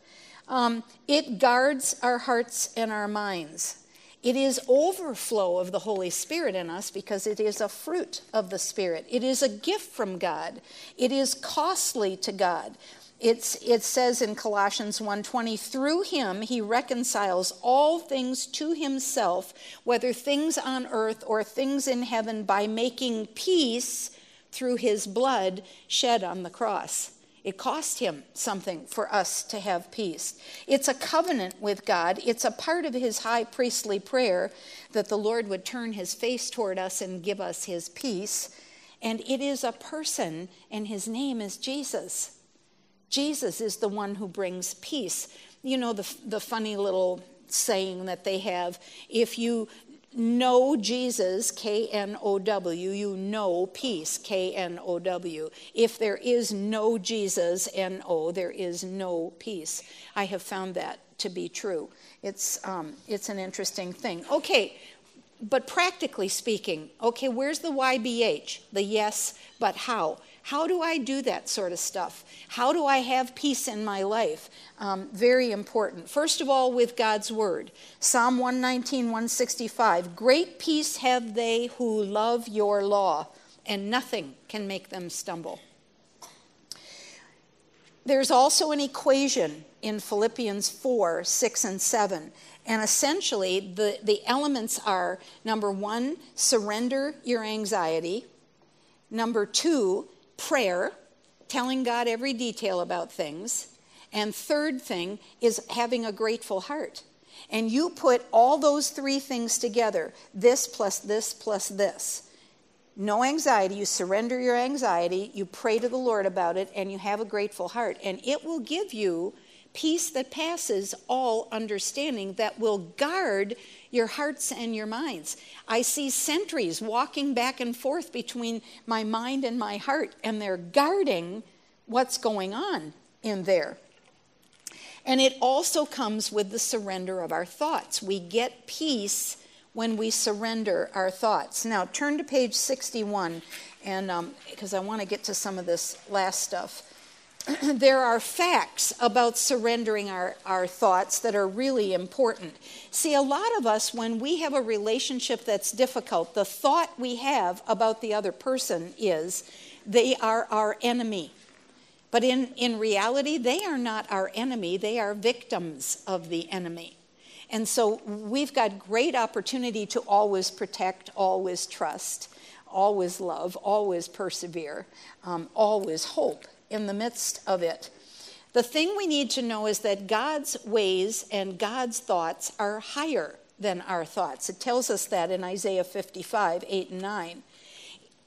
[SPEAKER 1] Um, it guards our hearts and our minds. It is overflow of the Holy Spirit in us because it is a fruit of the Spirit. It is a gift from God. It is costly to God. It's, it says in Colossians 1:20, through him he reconciles all things to himself, whether things on earth or things in heaven, by making peace through his blood shed on the cross. It cost him something for us to have peace. It's a covenant with God. It's a part of his high priestly prayer that the Lord would turn his face toward us and give us his peace. And it is a person, and his name is Jesus. Jesus is the one who brings peace. You know, the, the funny little saying that they have if you know Jesus, K N O W, you know peace, K N O W. If there is no Jesus, N O, there is no peace. I have found that to be true. It's, um, it's an interesting thing. Okay, but practically speaking, okay, where's the YBH? The yes, but how? How do I do that sort of stuff? How do I have peace in my life? Um, very important. First of all, with God's word. Psalm 119, 165. Great peace have they who love your law, and nothing can make them stumble. There's also an equation in Philippians 4 6 and 7. And essentially, the, the elements are number one, surrender your anxiety. Number two, prayer, telling God every detail about things. And third thing is having a grateful heart. And you put all those three things together this plus this plus this. No anxiety. You surrender your anxiety, you pray to the Lord about it, and you have a grateful heart. And it will give you peace that passes all understanding that will guard your hearts and your minds. I see sentries walking back and forth between my mind and my heart, and they're guarding what's going on in there. And it also comes with the surrender of our thoughts. We get peace when we surrender our thoughts. Now, turn to page 61, and because um, I want to get to some of this last stuff. there are facts about surrendering our, our thoughts that are really important. See, a lot of us, when we have a relationship that's difficult, the thought we have about the other person is they are our enemy. But in, in reality, they are not our enemy, they are victims of the enemy. And so we've got great opportunity to always protect, always trust, always love, always persevere, um, always hope in the midst of it. The thing we need to know is that God's ways and God's thoughts are higher than our thoughts. It tells us that in Isaiah 55, 8 and 9.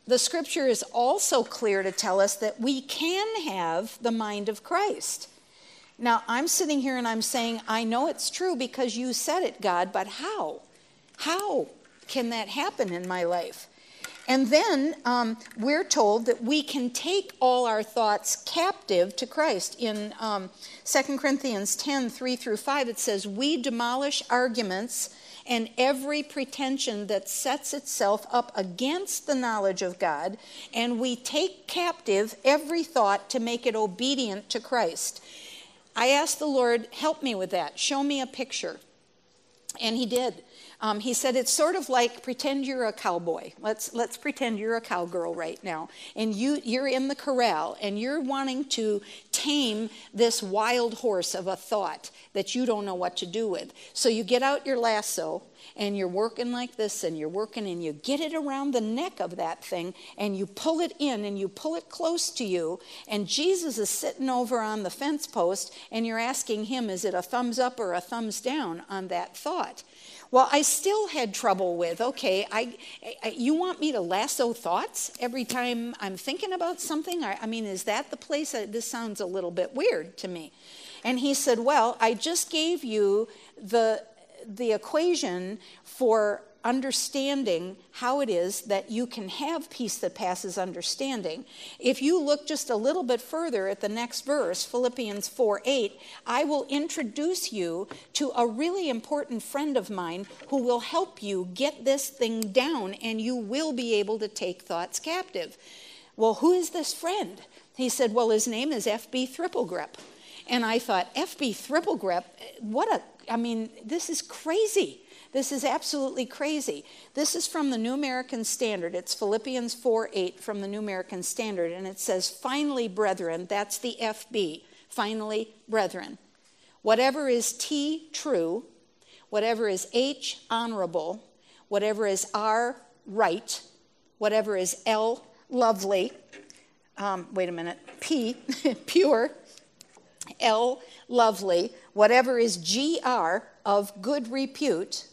[SPEAKER 1] The scripture is also clear to tell us that we can have the mind of Christ. Now, I'm sitting here and I'm saying, I know it's true because you said it, God, but how? How can that happen in my life? And then um, we're told that we can take all our thoughts captive to Christ. In um, 2 Corinthians 10 3 through 5, it says, We demolish arguments and every pretension that sets itself up against the knowledge of God, and we take captive every thought to make it obedient to Christ. I asked the Lord, Help me with that. Show me a picture. And He did. Um, he said it's sort of like pretend you're a cowboy. Let's let's pretend you're a cowgirl right now, and you you're in the corral and you're wanting to tame this wild horse of a thought that you don't know what to do with. So you get out your lasso and you're working like this and you're working and you get it around the neck of that thing and you pull it in and you pull it close to you and Jesus is sitting over on the fence post and you're asking him is it a thumbs up or a thumbs down on that thought well, I still had trouble with, okay, I, I, you want me to lasso thoughts every time I'm thinking about something? I, I mean, is that the place? This sounds a little bit weird to me. And he said, well, I just gave you the, the equation for understanding how it is that you can have peace that passes understanding. If you look just a little bit further at the next verse, Philippians 4 8, I will introduce you to a really important friend of mine who will help you get this thing down and you will be able to take thoughts captive. Well, who is this friend? He said, Well, his name is F.B. Thripplegrip. And I thought, F.B. Thripplegrip, what a, I mean, this is crazy. This is absolutely crazy. This is from the New American Standard. It's Philippians 4 8 from the New American Standard. And it says, Finally, brethren, that's the FB. Finally, brethren, whatever is T true, whatever is H honorable, whatever is R right, whatever is L lovely, um, wait a minute, P pure, L lovely, whatever is GR of good repute,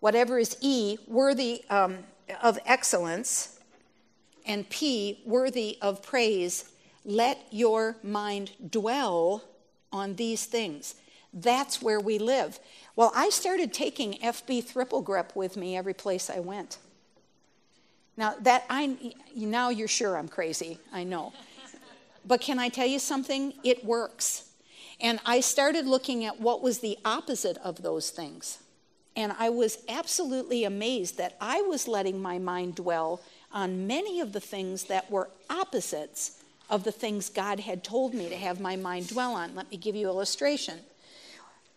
[SPEAKER 1] whatever is E, worthy um, of excellence, and P, worthy of praise, let your mind dwell on these things. That's where we live. Well, I started taking FB triple grip with me every place I went. Now that I now you're sure I'm crazy, I know. But can I tell you something? It works. And I started looking at what was the opposite of those things. And I was absolutely amazed that I was letting my mind dwell on many of the things that were opposites of the things God had told me to have my mind dwell on. Let me give you an illustration.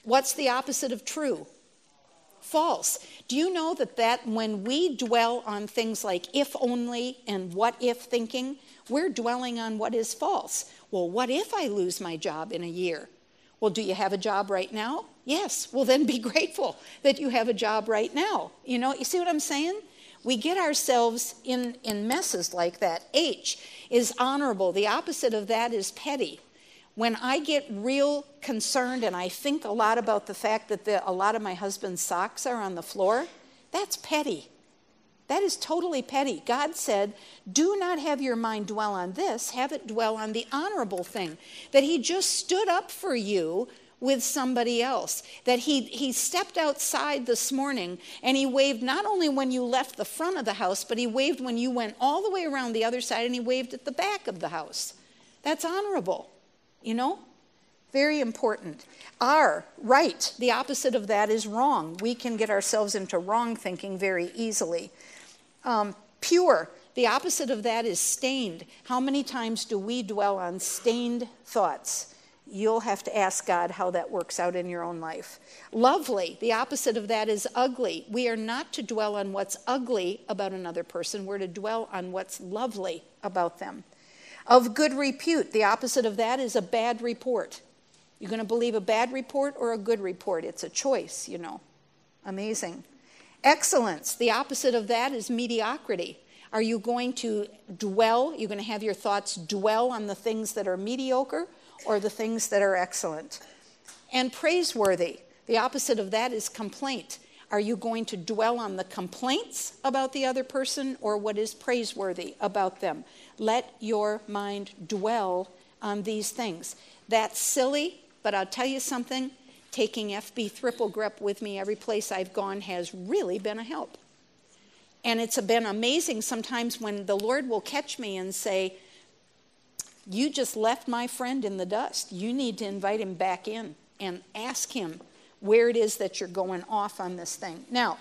[SPEAKER 1] What's the opposite of true? false. Do you know that that when we dwell on things like if only and what if thinking, we're dwelling on what is false. Well, what if I lose my job in a year? Well, do you have a job right now? Yes. Well, then be grateful that you have a job right now. You know, you see what I'm saying? We get ourselves in, in messes like that. H is honorable. The opposite of that is petty. When I get real concerned and I think a lot about the fact that the, a lot of my husband's socks are on the floor, that's petty. That is totally petty. God said, Do not have your mind dwell on this, have it dwell on the honorable thing. That He just stood up for you with somebody else. That he, he stepped outside this morning and he waved not only when you left the front of the house, but he waved when you went all the way around the other side and he waved at the back of the house. That's honorable, you know? Very important. R, right. The opposite of that is wrong. We can get ourselves into wrong thinking very easily. Um, pure. The opposite of that is stained. How many times do we dwell on stained thoughts? You'll have to ask God how that works out in your own life. Lovely, the opposite of that is ugly. We are not to dwell on what's ugly about another person, we're to dwell on what's lovely about them. Of good repute, the opposite of that is a bad report. You're going to believe a bad report or a good report. It's a choice, you know. Amazing. Excellence, the opposite of that is mediocrity. Are you going to dwell, you're going to have your thoughts dwell on the things that are mediocre or the things that are excellent? And praiseworthy, the opposite of that is complaint. Are you going to dwell on the complaints about the other person or what is praiseworthy about them? Let your mind dwell on these things. That's silly, but I'll tell you something taking FB triple grip with me every place I've gone has really been a help. And it's been amazing sometimes when the Lord will catch me and say, You just left my friend in the dust. You need to invite him back in and ask him where it is that you're going off on this thing. Now,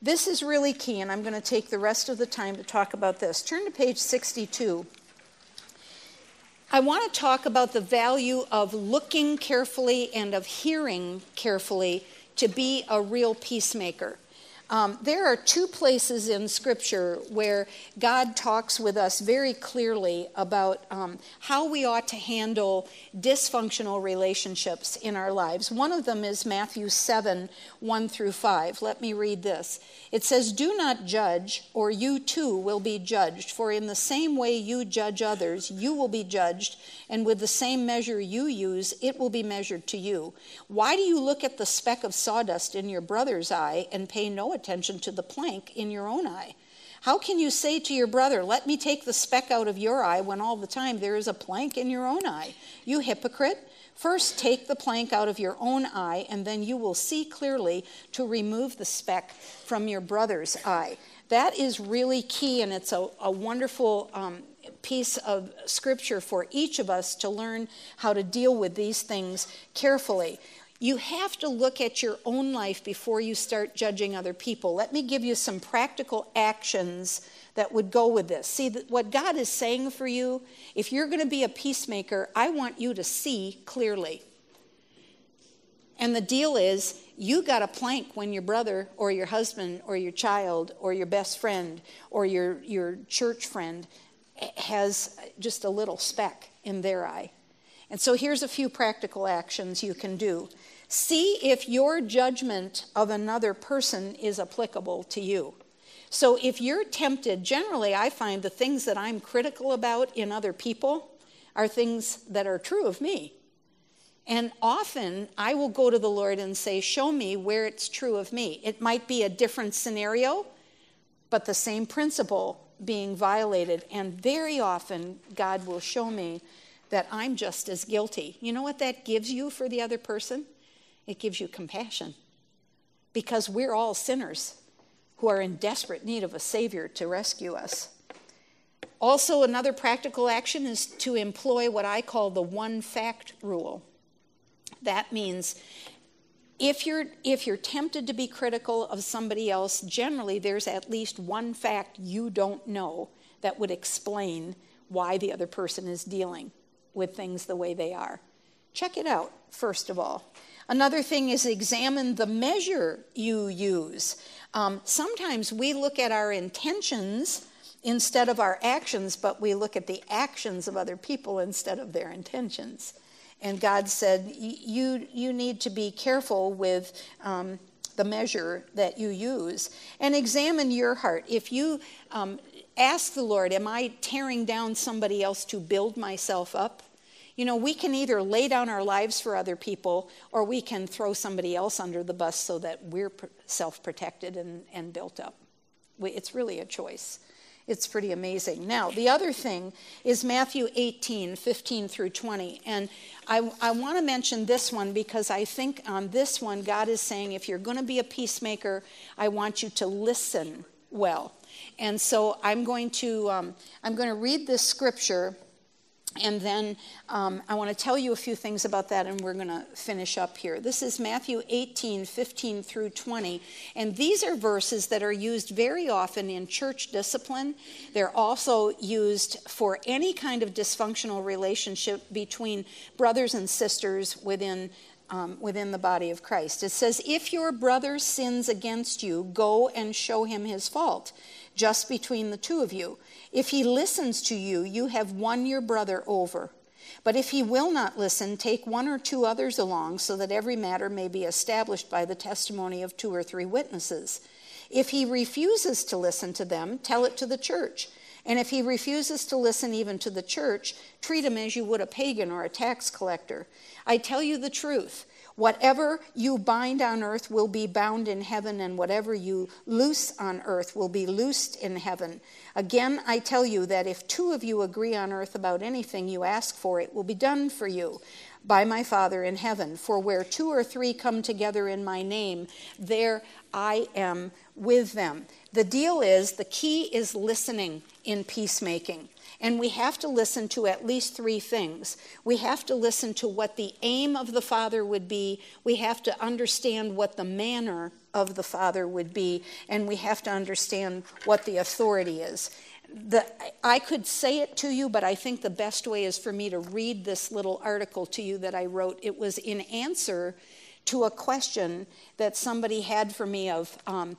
[SPEAKER 1] this is really key, and I'm going to take the rest of the time to talk about this. Turn to page 62. I want to talk about the value of looking carefully and of hearing carefully to be a real peacemaker. Um, there are two places in Scripture where God talks with us very clearly about um, how we ought to handle dysfunctional relationships in our lives. One of them is Matthew 7 1 through 5. Let me read this. It says, Do not judge, or you too will be judged. For in the same way you judge others, you will be judged, and with the same measure you use, it will be measured to you. Why do you look at the speck of sawdust in your brother's eye and pay no attention to the plank in your own eye? How can you say to your brother, Let me take the speck out of your eye, when all the time there is a plank in your own eye? You hypocrite! First, take the plank out of your own eye, and then you will see clearly to remove the speck from your brother's eye. That is really key, and it's a, a wonderful um, piece of scripture for each of us to learn how to deal with these things carefully. You have to look at your own life before you start judging other people. Let me give you some practical actions that would go with this. See, what God is saying for you, if you're going to be a peacemaker, I want you to see clearly. And the deal is, you got a plank when your brother or your husband or your child or your best friend or your, your church friend has just a little speck in their eye. And so here's a few practical actions you can do. See if your judgment of another person is applicable to you. So if you're tempted, generally I find the things that I'm critical about in other people are things that are true of me. And often I will go to the Lord and say, Show me where it's true of me. It might be a different scenario, but the same principle being violated. And very often God will show me that I'm just as guilty. You know what that gives you for the other person? It gives you compassion because we're all sinners who are in desperate need of a Savior to rescue us. Also, another practical action is to employ what I call the one fact rule. That means if you're, if you're tempted to be critical of somebody else, generally there's at least one fact you don't know that would explain why the other person is dealing with things the way they are. Check it out, first of all. Another thing is examine the measure you use. Um, sometimes we look at our intentions instead of our actions, but we look at the actions of other people instead of their intentions. And God said, You, you need to be careful with um, the measure that you use and examine your heart. If you um, ask the Lord, Am I tearing down somebody else to build myself up? You know, we can either lay down our lives for other people or we can throw somebody else under the bus so that we're self protected and, and built up. It's really a choice. It's pretty amazing. Now, the other thing is Matthew 18, 15 through 20. And I, I want to mention this one because I think on this one, God is saying if you're going to be a peacemaker, I want you to listen well. And so I'm going to, um, I'm going to read this scripture and then um, I want to tell you a few things about that, and we're going to finish up here. This is Matthew 18, 15 through 20. And these are verses that are used very often in church discipline. They're also used for any kind of dysfunctional relationship between brothers and sisters within. Um, within the body of Christ. It says, If your brother sins against you, go and show him his fault, just between the two of you. If he listens to you, you have won your brother over. But if he will not listen, take one or two others along, so that every matter may be established by the testimony of two or three witnesses. If he refuses to listen to them, tell it to the church. And if he refuses to listen even to the church, treat him as you would a pagan or a tax collector. I tell you the truth. Whatever you bind on earth will be bound in heaven, and whatever you loose on earth will be loosed in heaven. Again, I tell you that if two of you agree on earth about anything you ask for, it will be done for you by my Father in heaven. For where two or three come together in my name, there I am with them. The deal is the key is listening in peacemaking. And we have to listen to at least three things. We have to listen to what the aim of the Father would be, we have to understand what the manner of the Father would be, and we have to understand what the authority is. The, I could say it to you, but I think the best way is for me to read this little article to you that I wrote. It was in answer to a question that somebody had for me of um,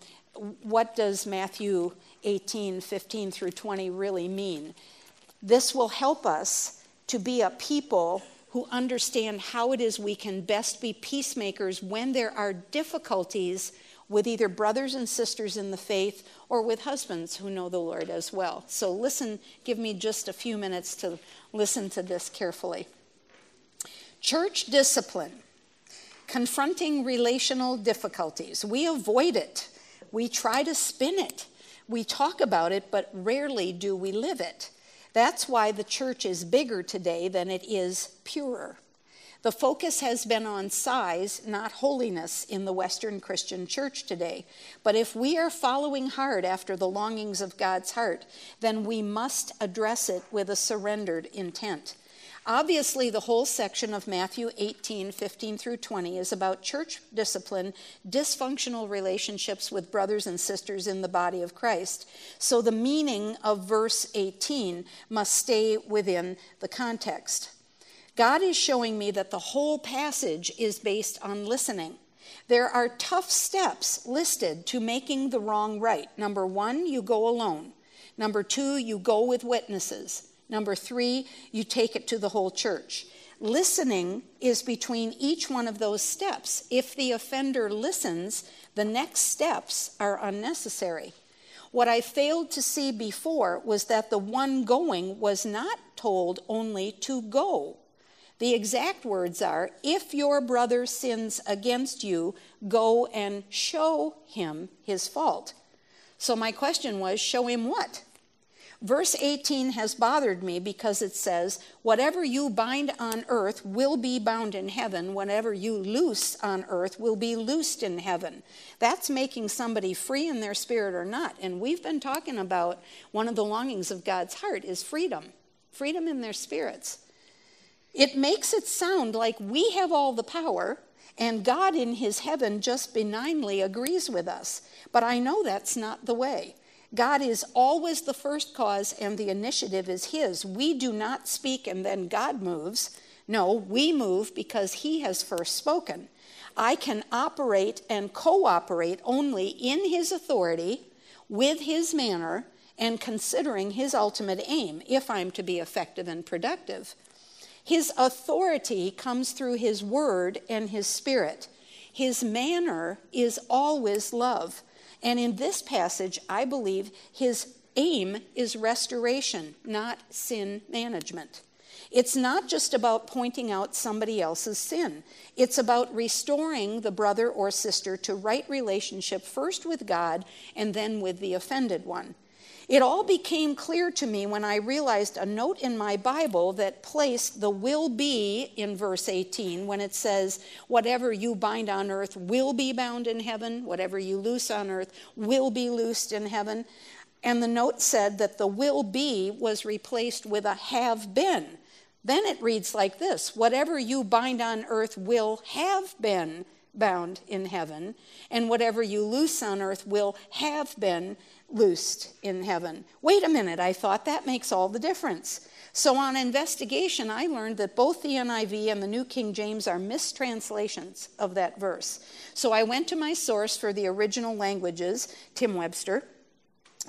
[SPEAKER 1] what does Matthew 18, 15 through 20 really mean? This will help us to be a people who understand how it is we can best be peacemakers when there are difficulties with either brothers and sisters in the faith or with husbands who know the Lord as well. So, listen, give me just a few minutes to listen to this carefully. Church discipline, confronting relational difficulties. We avoid it, we try to spin it, we talk about it, but rarely do we live it. That's why the church is bigger today than it is purer. The focus has been on size, not holiness, in the Western Christian church today. But if we are following hard after the longings of God's heart, then we must address it with a surrendered intent. Obviously, the whole section of Matthew 18, 15 through 20 is about church discipline, dysfunctional relationships with brothers and sisters in the body of Christ. So the meaning of verse 18 must stay within the context. God is showing me that the whole passage is based on listening. There are tough steps listed to making the wrong right. Number one, you go alone. Number two, you go with witnesses. Number three, you take it to the whole church. Listening is between each one of those steps. If the offender listens, the next steps are unnecessary. What I failed to see before was that the one going was not told only to go. The exact words are If your brother sins against you, go and show him his fault. So my question was show him what? Verse 18 has bothered me because it says, Whatever you bind on earth will be bound in heaven. Whatever you loose on earth will be loosed in heaven. That's making somebody free in their spirit or not. And we've been talking about one of the longings of God's heart is freedom, freedom in their spirits. It makes it sound like we have all the power and God in his heaven just benignly agrees with us. But I know that's not the way. God is always the first cause and the initiative is His. We do not speak and then God moves. No, we move because he has first spoken. I can operate and cooperate only in his authority, with his manner, and considering his ultimate aim if I'm to be effective and productive. His authority comes through his word and his spirit. His manner is always love. And in this passage, I believe his aim is restoration, not sin management. It's not just about pointing out somebody else's sin. It's about restoring the brother or sister to right relationship first with God and then with the offended one. It all became clear to me when I realized a note in my Bible that placed the will be in verse 18 when it says, Whatever you bind on earth will be bound in heaven, whatever you loose on earth will be loosed in heaven. And the note said that the will be was replaced with a have been. Then it reads like this Whatever you bind on earth will have been bound in heaven, and whatever you loose on earth will have been loosed in heaven. Wait a minute, I thought that makes all the difference. So, on investigation, I learned that both the NIV and the New King James are mistranslations of that verse. So, I went to my source for the original languages, Tim Webster,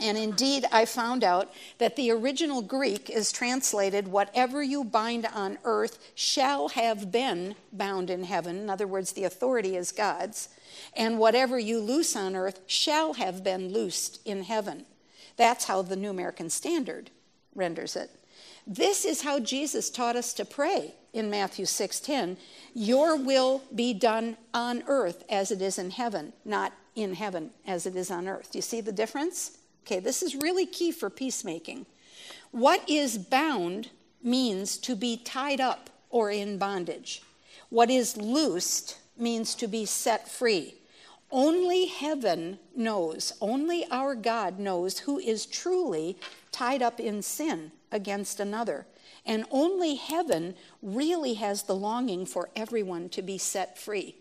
[SPEAKER 1] and indeed, I found out that the original Greek is translated, whatever you bind on earth shall have been bound in heaven. In other words, the authority is God's and whatever you loose on earth shall have been loosed in heaven. That's how the New American Standard renders it. This is how Jesus taught us to pray in Matthew 6:10, "Your will be done on earth as it is in heaven, not in heaven as it is on earth." Do you see the difference? Okay, this is really key for peacemaking. What is bound means to be tied up or in bondage. What is loosed means to be set free. Only heaven knows, only our God knows who is truly tied up in sin against another. And only heaven really has the longing for everyone to be set free.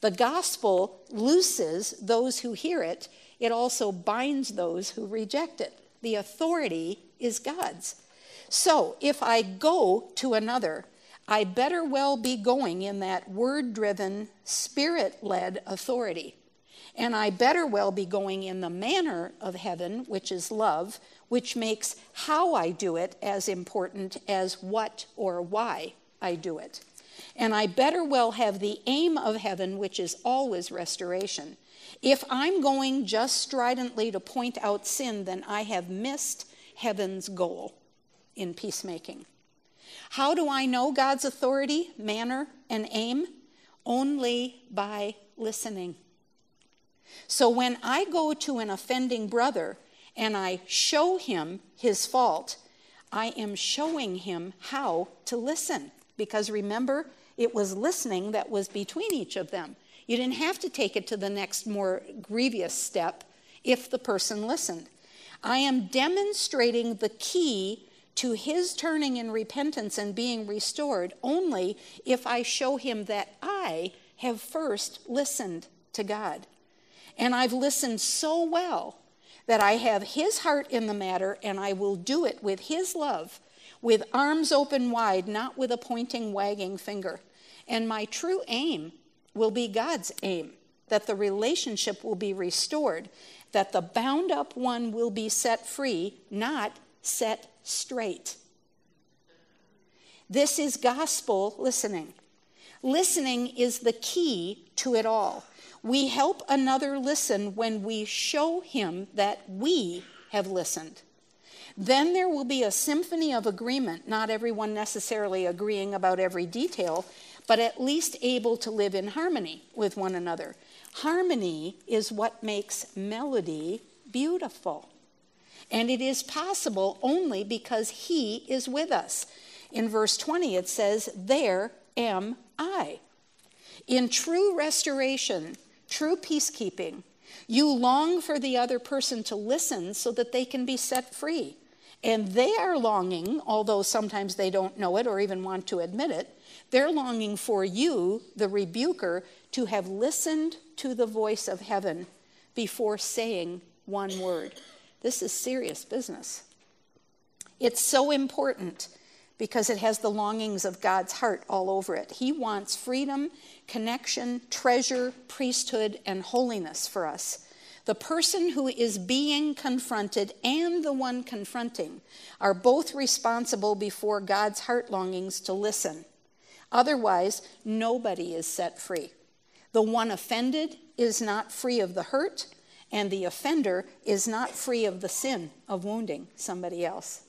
[SPEAKER 1] The gospel looses those who hear it, it also binds those who reject it. The authority is God's. So if I go to another I better well be going in that word driven, spirit led authority. And I better well be going in the manner of heaven, which is love, which makes how I do it as important as what or why I do it. And I better well have the aim of heaven, which is always restoration. If I'm going just stridently to point out sin, then I have missed heaven's goal in peacemaking. How do I know God's authority, manner, and aim? Only by listening. So when I go to an offending brother and I show him his fault, I am showing him how to listen. Because remember, it was listening that was between each of them. You didn't have to take it to the next more grievous step if the person listened. I am demonstrating the key to his turning in repentance and being restored only if I show him that I have first listened to God. And I've listened so well that I have his heart in the matter and I will do it with his love, with arms open wide, not with a pointing, wagging finger. And my true aim will be God's aim that the relationship will be restored, that the bound up one will be set free, not set straight. This is gospel listening. Listening is the key to it all. We help another listen when we show him that we have listened. Then there will be a symphony of agreement, not everyone necessarily agreeing about every detail, but at least able to live in harmony with one another. Harmony is what makes melody beautiful. And it is possible only because He is with us. In verse 20, it says, There am I. In true restoration, true peacekeeping, you long for the other person to listen so that they can be set free. And they are longing, although sometimes they don't know it or even want to admit it, they're longing for you, the rebuker, to have listened to the voice of heaven before saying one word. This is serious business. It's so important because it has the longings of God's heart all over it. He wants freedom, connection, treasure, priesthood, and holiness for us. The person who is being confronted and the one confronting are both responsible before God's heart longings to listen. Otherwise, nobody is set free. The one offended is not free of the hurt, and the offender is not free of the sin of wounding somebody else.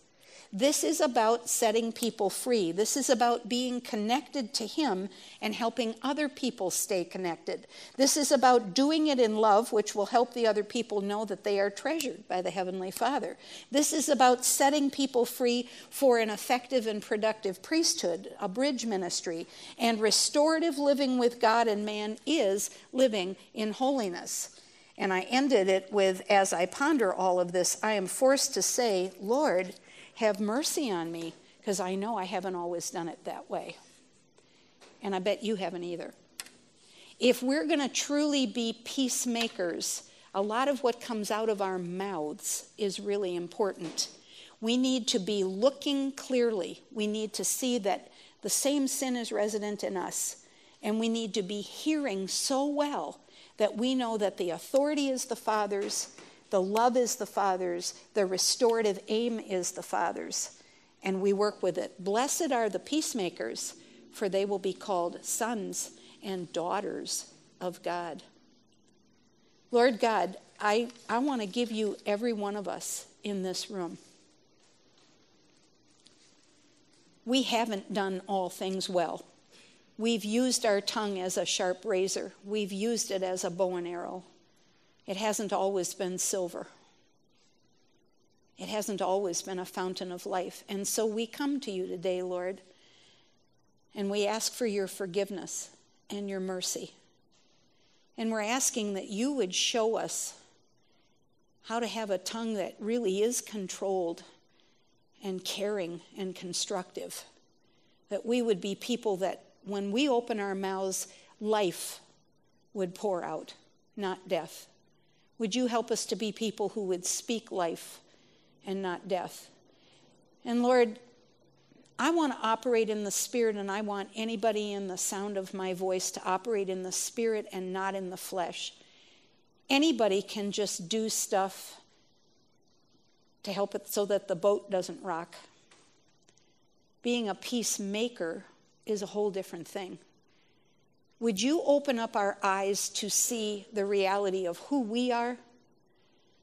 [SPEAKER 1] This is about setting people free. This is about being connected to Him and helping other people stay connected. This is about doing it in love, which will help the other people know that they are treasured by the Heavenly Father. This is about setting people free for an effective and productive priesthood, a bridge ministry. And restorative living with God and man is living in holiness. And I ended it with, as I ponder all of this, I am forced to say, Lord, have mercy on me, because I know I haven't always done it that way. And I bet you haven't either. If we're going to truly be peacemakers, a lot of what comes out of our mouths is really important. We need to be looking clearly. We need to see that the same sin is resident in us. And we need to be hearing so well that we know that the authority is the Father's the love is the Father's, the restorative aim is the Father's, and we work with it. Blessed are the peacemakers, for they will be called sons and daughters of God. Lord God, I, I want to give you every one of us in this room. We haven't done all things well. We've used our tongue as a sharp razor, we've used it as a bow and arrow. It hasn't always been silver. It hasn't always been a fountain of life. And so we come to you today, Lord, and we ask for your forgiveness and your mercy. And we're asking that you would show us how to have a tongue that really is controlled and caring and constructive. That we would be people that when we open our mouths, life would pour out, not death. Would you help us to be people who would speak life and not death? And Lord, I want to operate in the Spirit, and I want anybody in the sound of my voice to operate in the Spirit and not in the flesh. Anybody can just do stuff to help it so that the boat doesn't rock. Being a peacemaker is a whole different thing. Would you open up our eyes to see the reality of who we are?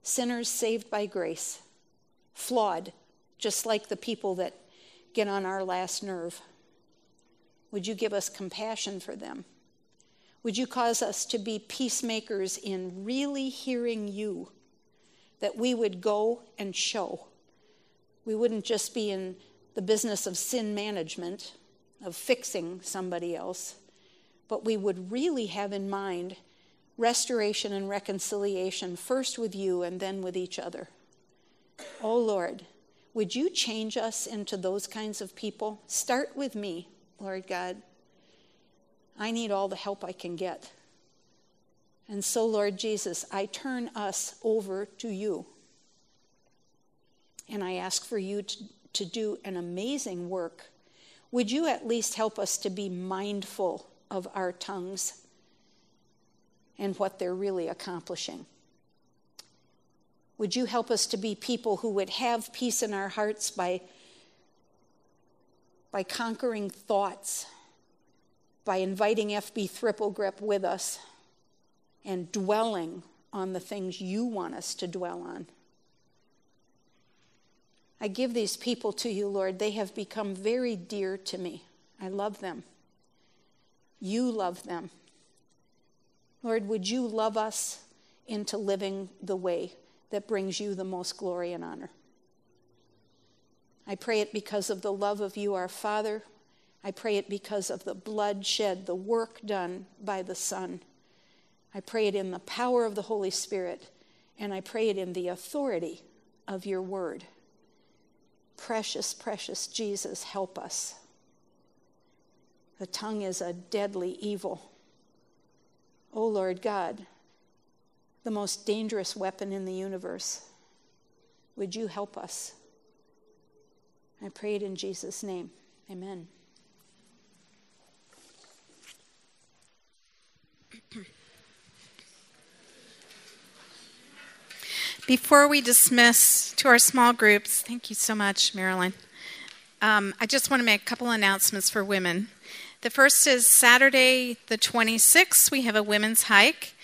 [SPEAKER 1] Sinners saved by grace, flawed, just like the people that get on our last nerve. Would you give us compassion for them? Would you cause us to be peacemakers in really hearing you? That we would go and show. We wouldn't just be in the business of sin management, of fixing somebody else but we would really have in mind restoration and reconciliation, first with you and then with each other. Oh Lord, would you change us into those kinds of people? Start with me, Lord God. I need all the help I can get. And so, Lord Jesus, I turn us over to you. And I ask for you to, to do an amazing work. Would you at least help us to be mindful of our tongues and what they're really accomplishing. Would you help us to be people who would have peace in our hearts by, by conquering thoughts, by inviting FB Thripplegrip with us, and dwelling on the things you want us to dwell on? I give these people to you, Lord. They have become very dear to me. I love them. You love them. Lord, would you love us into living the way that brings you the most glory and honor? I pray it because of the love of you, our Father. I pray it because of the blood shed, the work done by the Son. I pray it in the power of the Holy Spirit, and I pray it in the authority of your word. Precious, precious Jesus, help us. The tongue is a deadly evil. O oh Lord God, the most dangerous weapon in the universe, would you help us? I pray it in Jesus' name. Amen.
[SPEAKER 2] Before we dismiss to our small groups, thank you so much, Marilyn. Um, I just want to make a couple announcements for women. The first is Saturday, the 26th, we have a women's hike.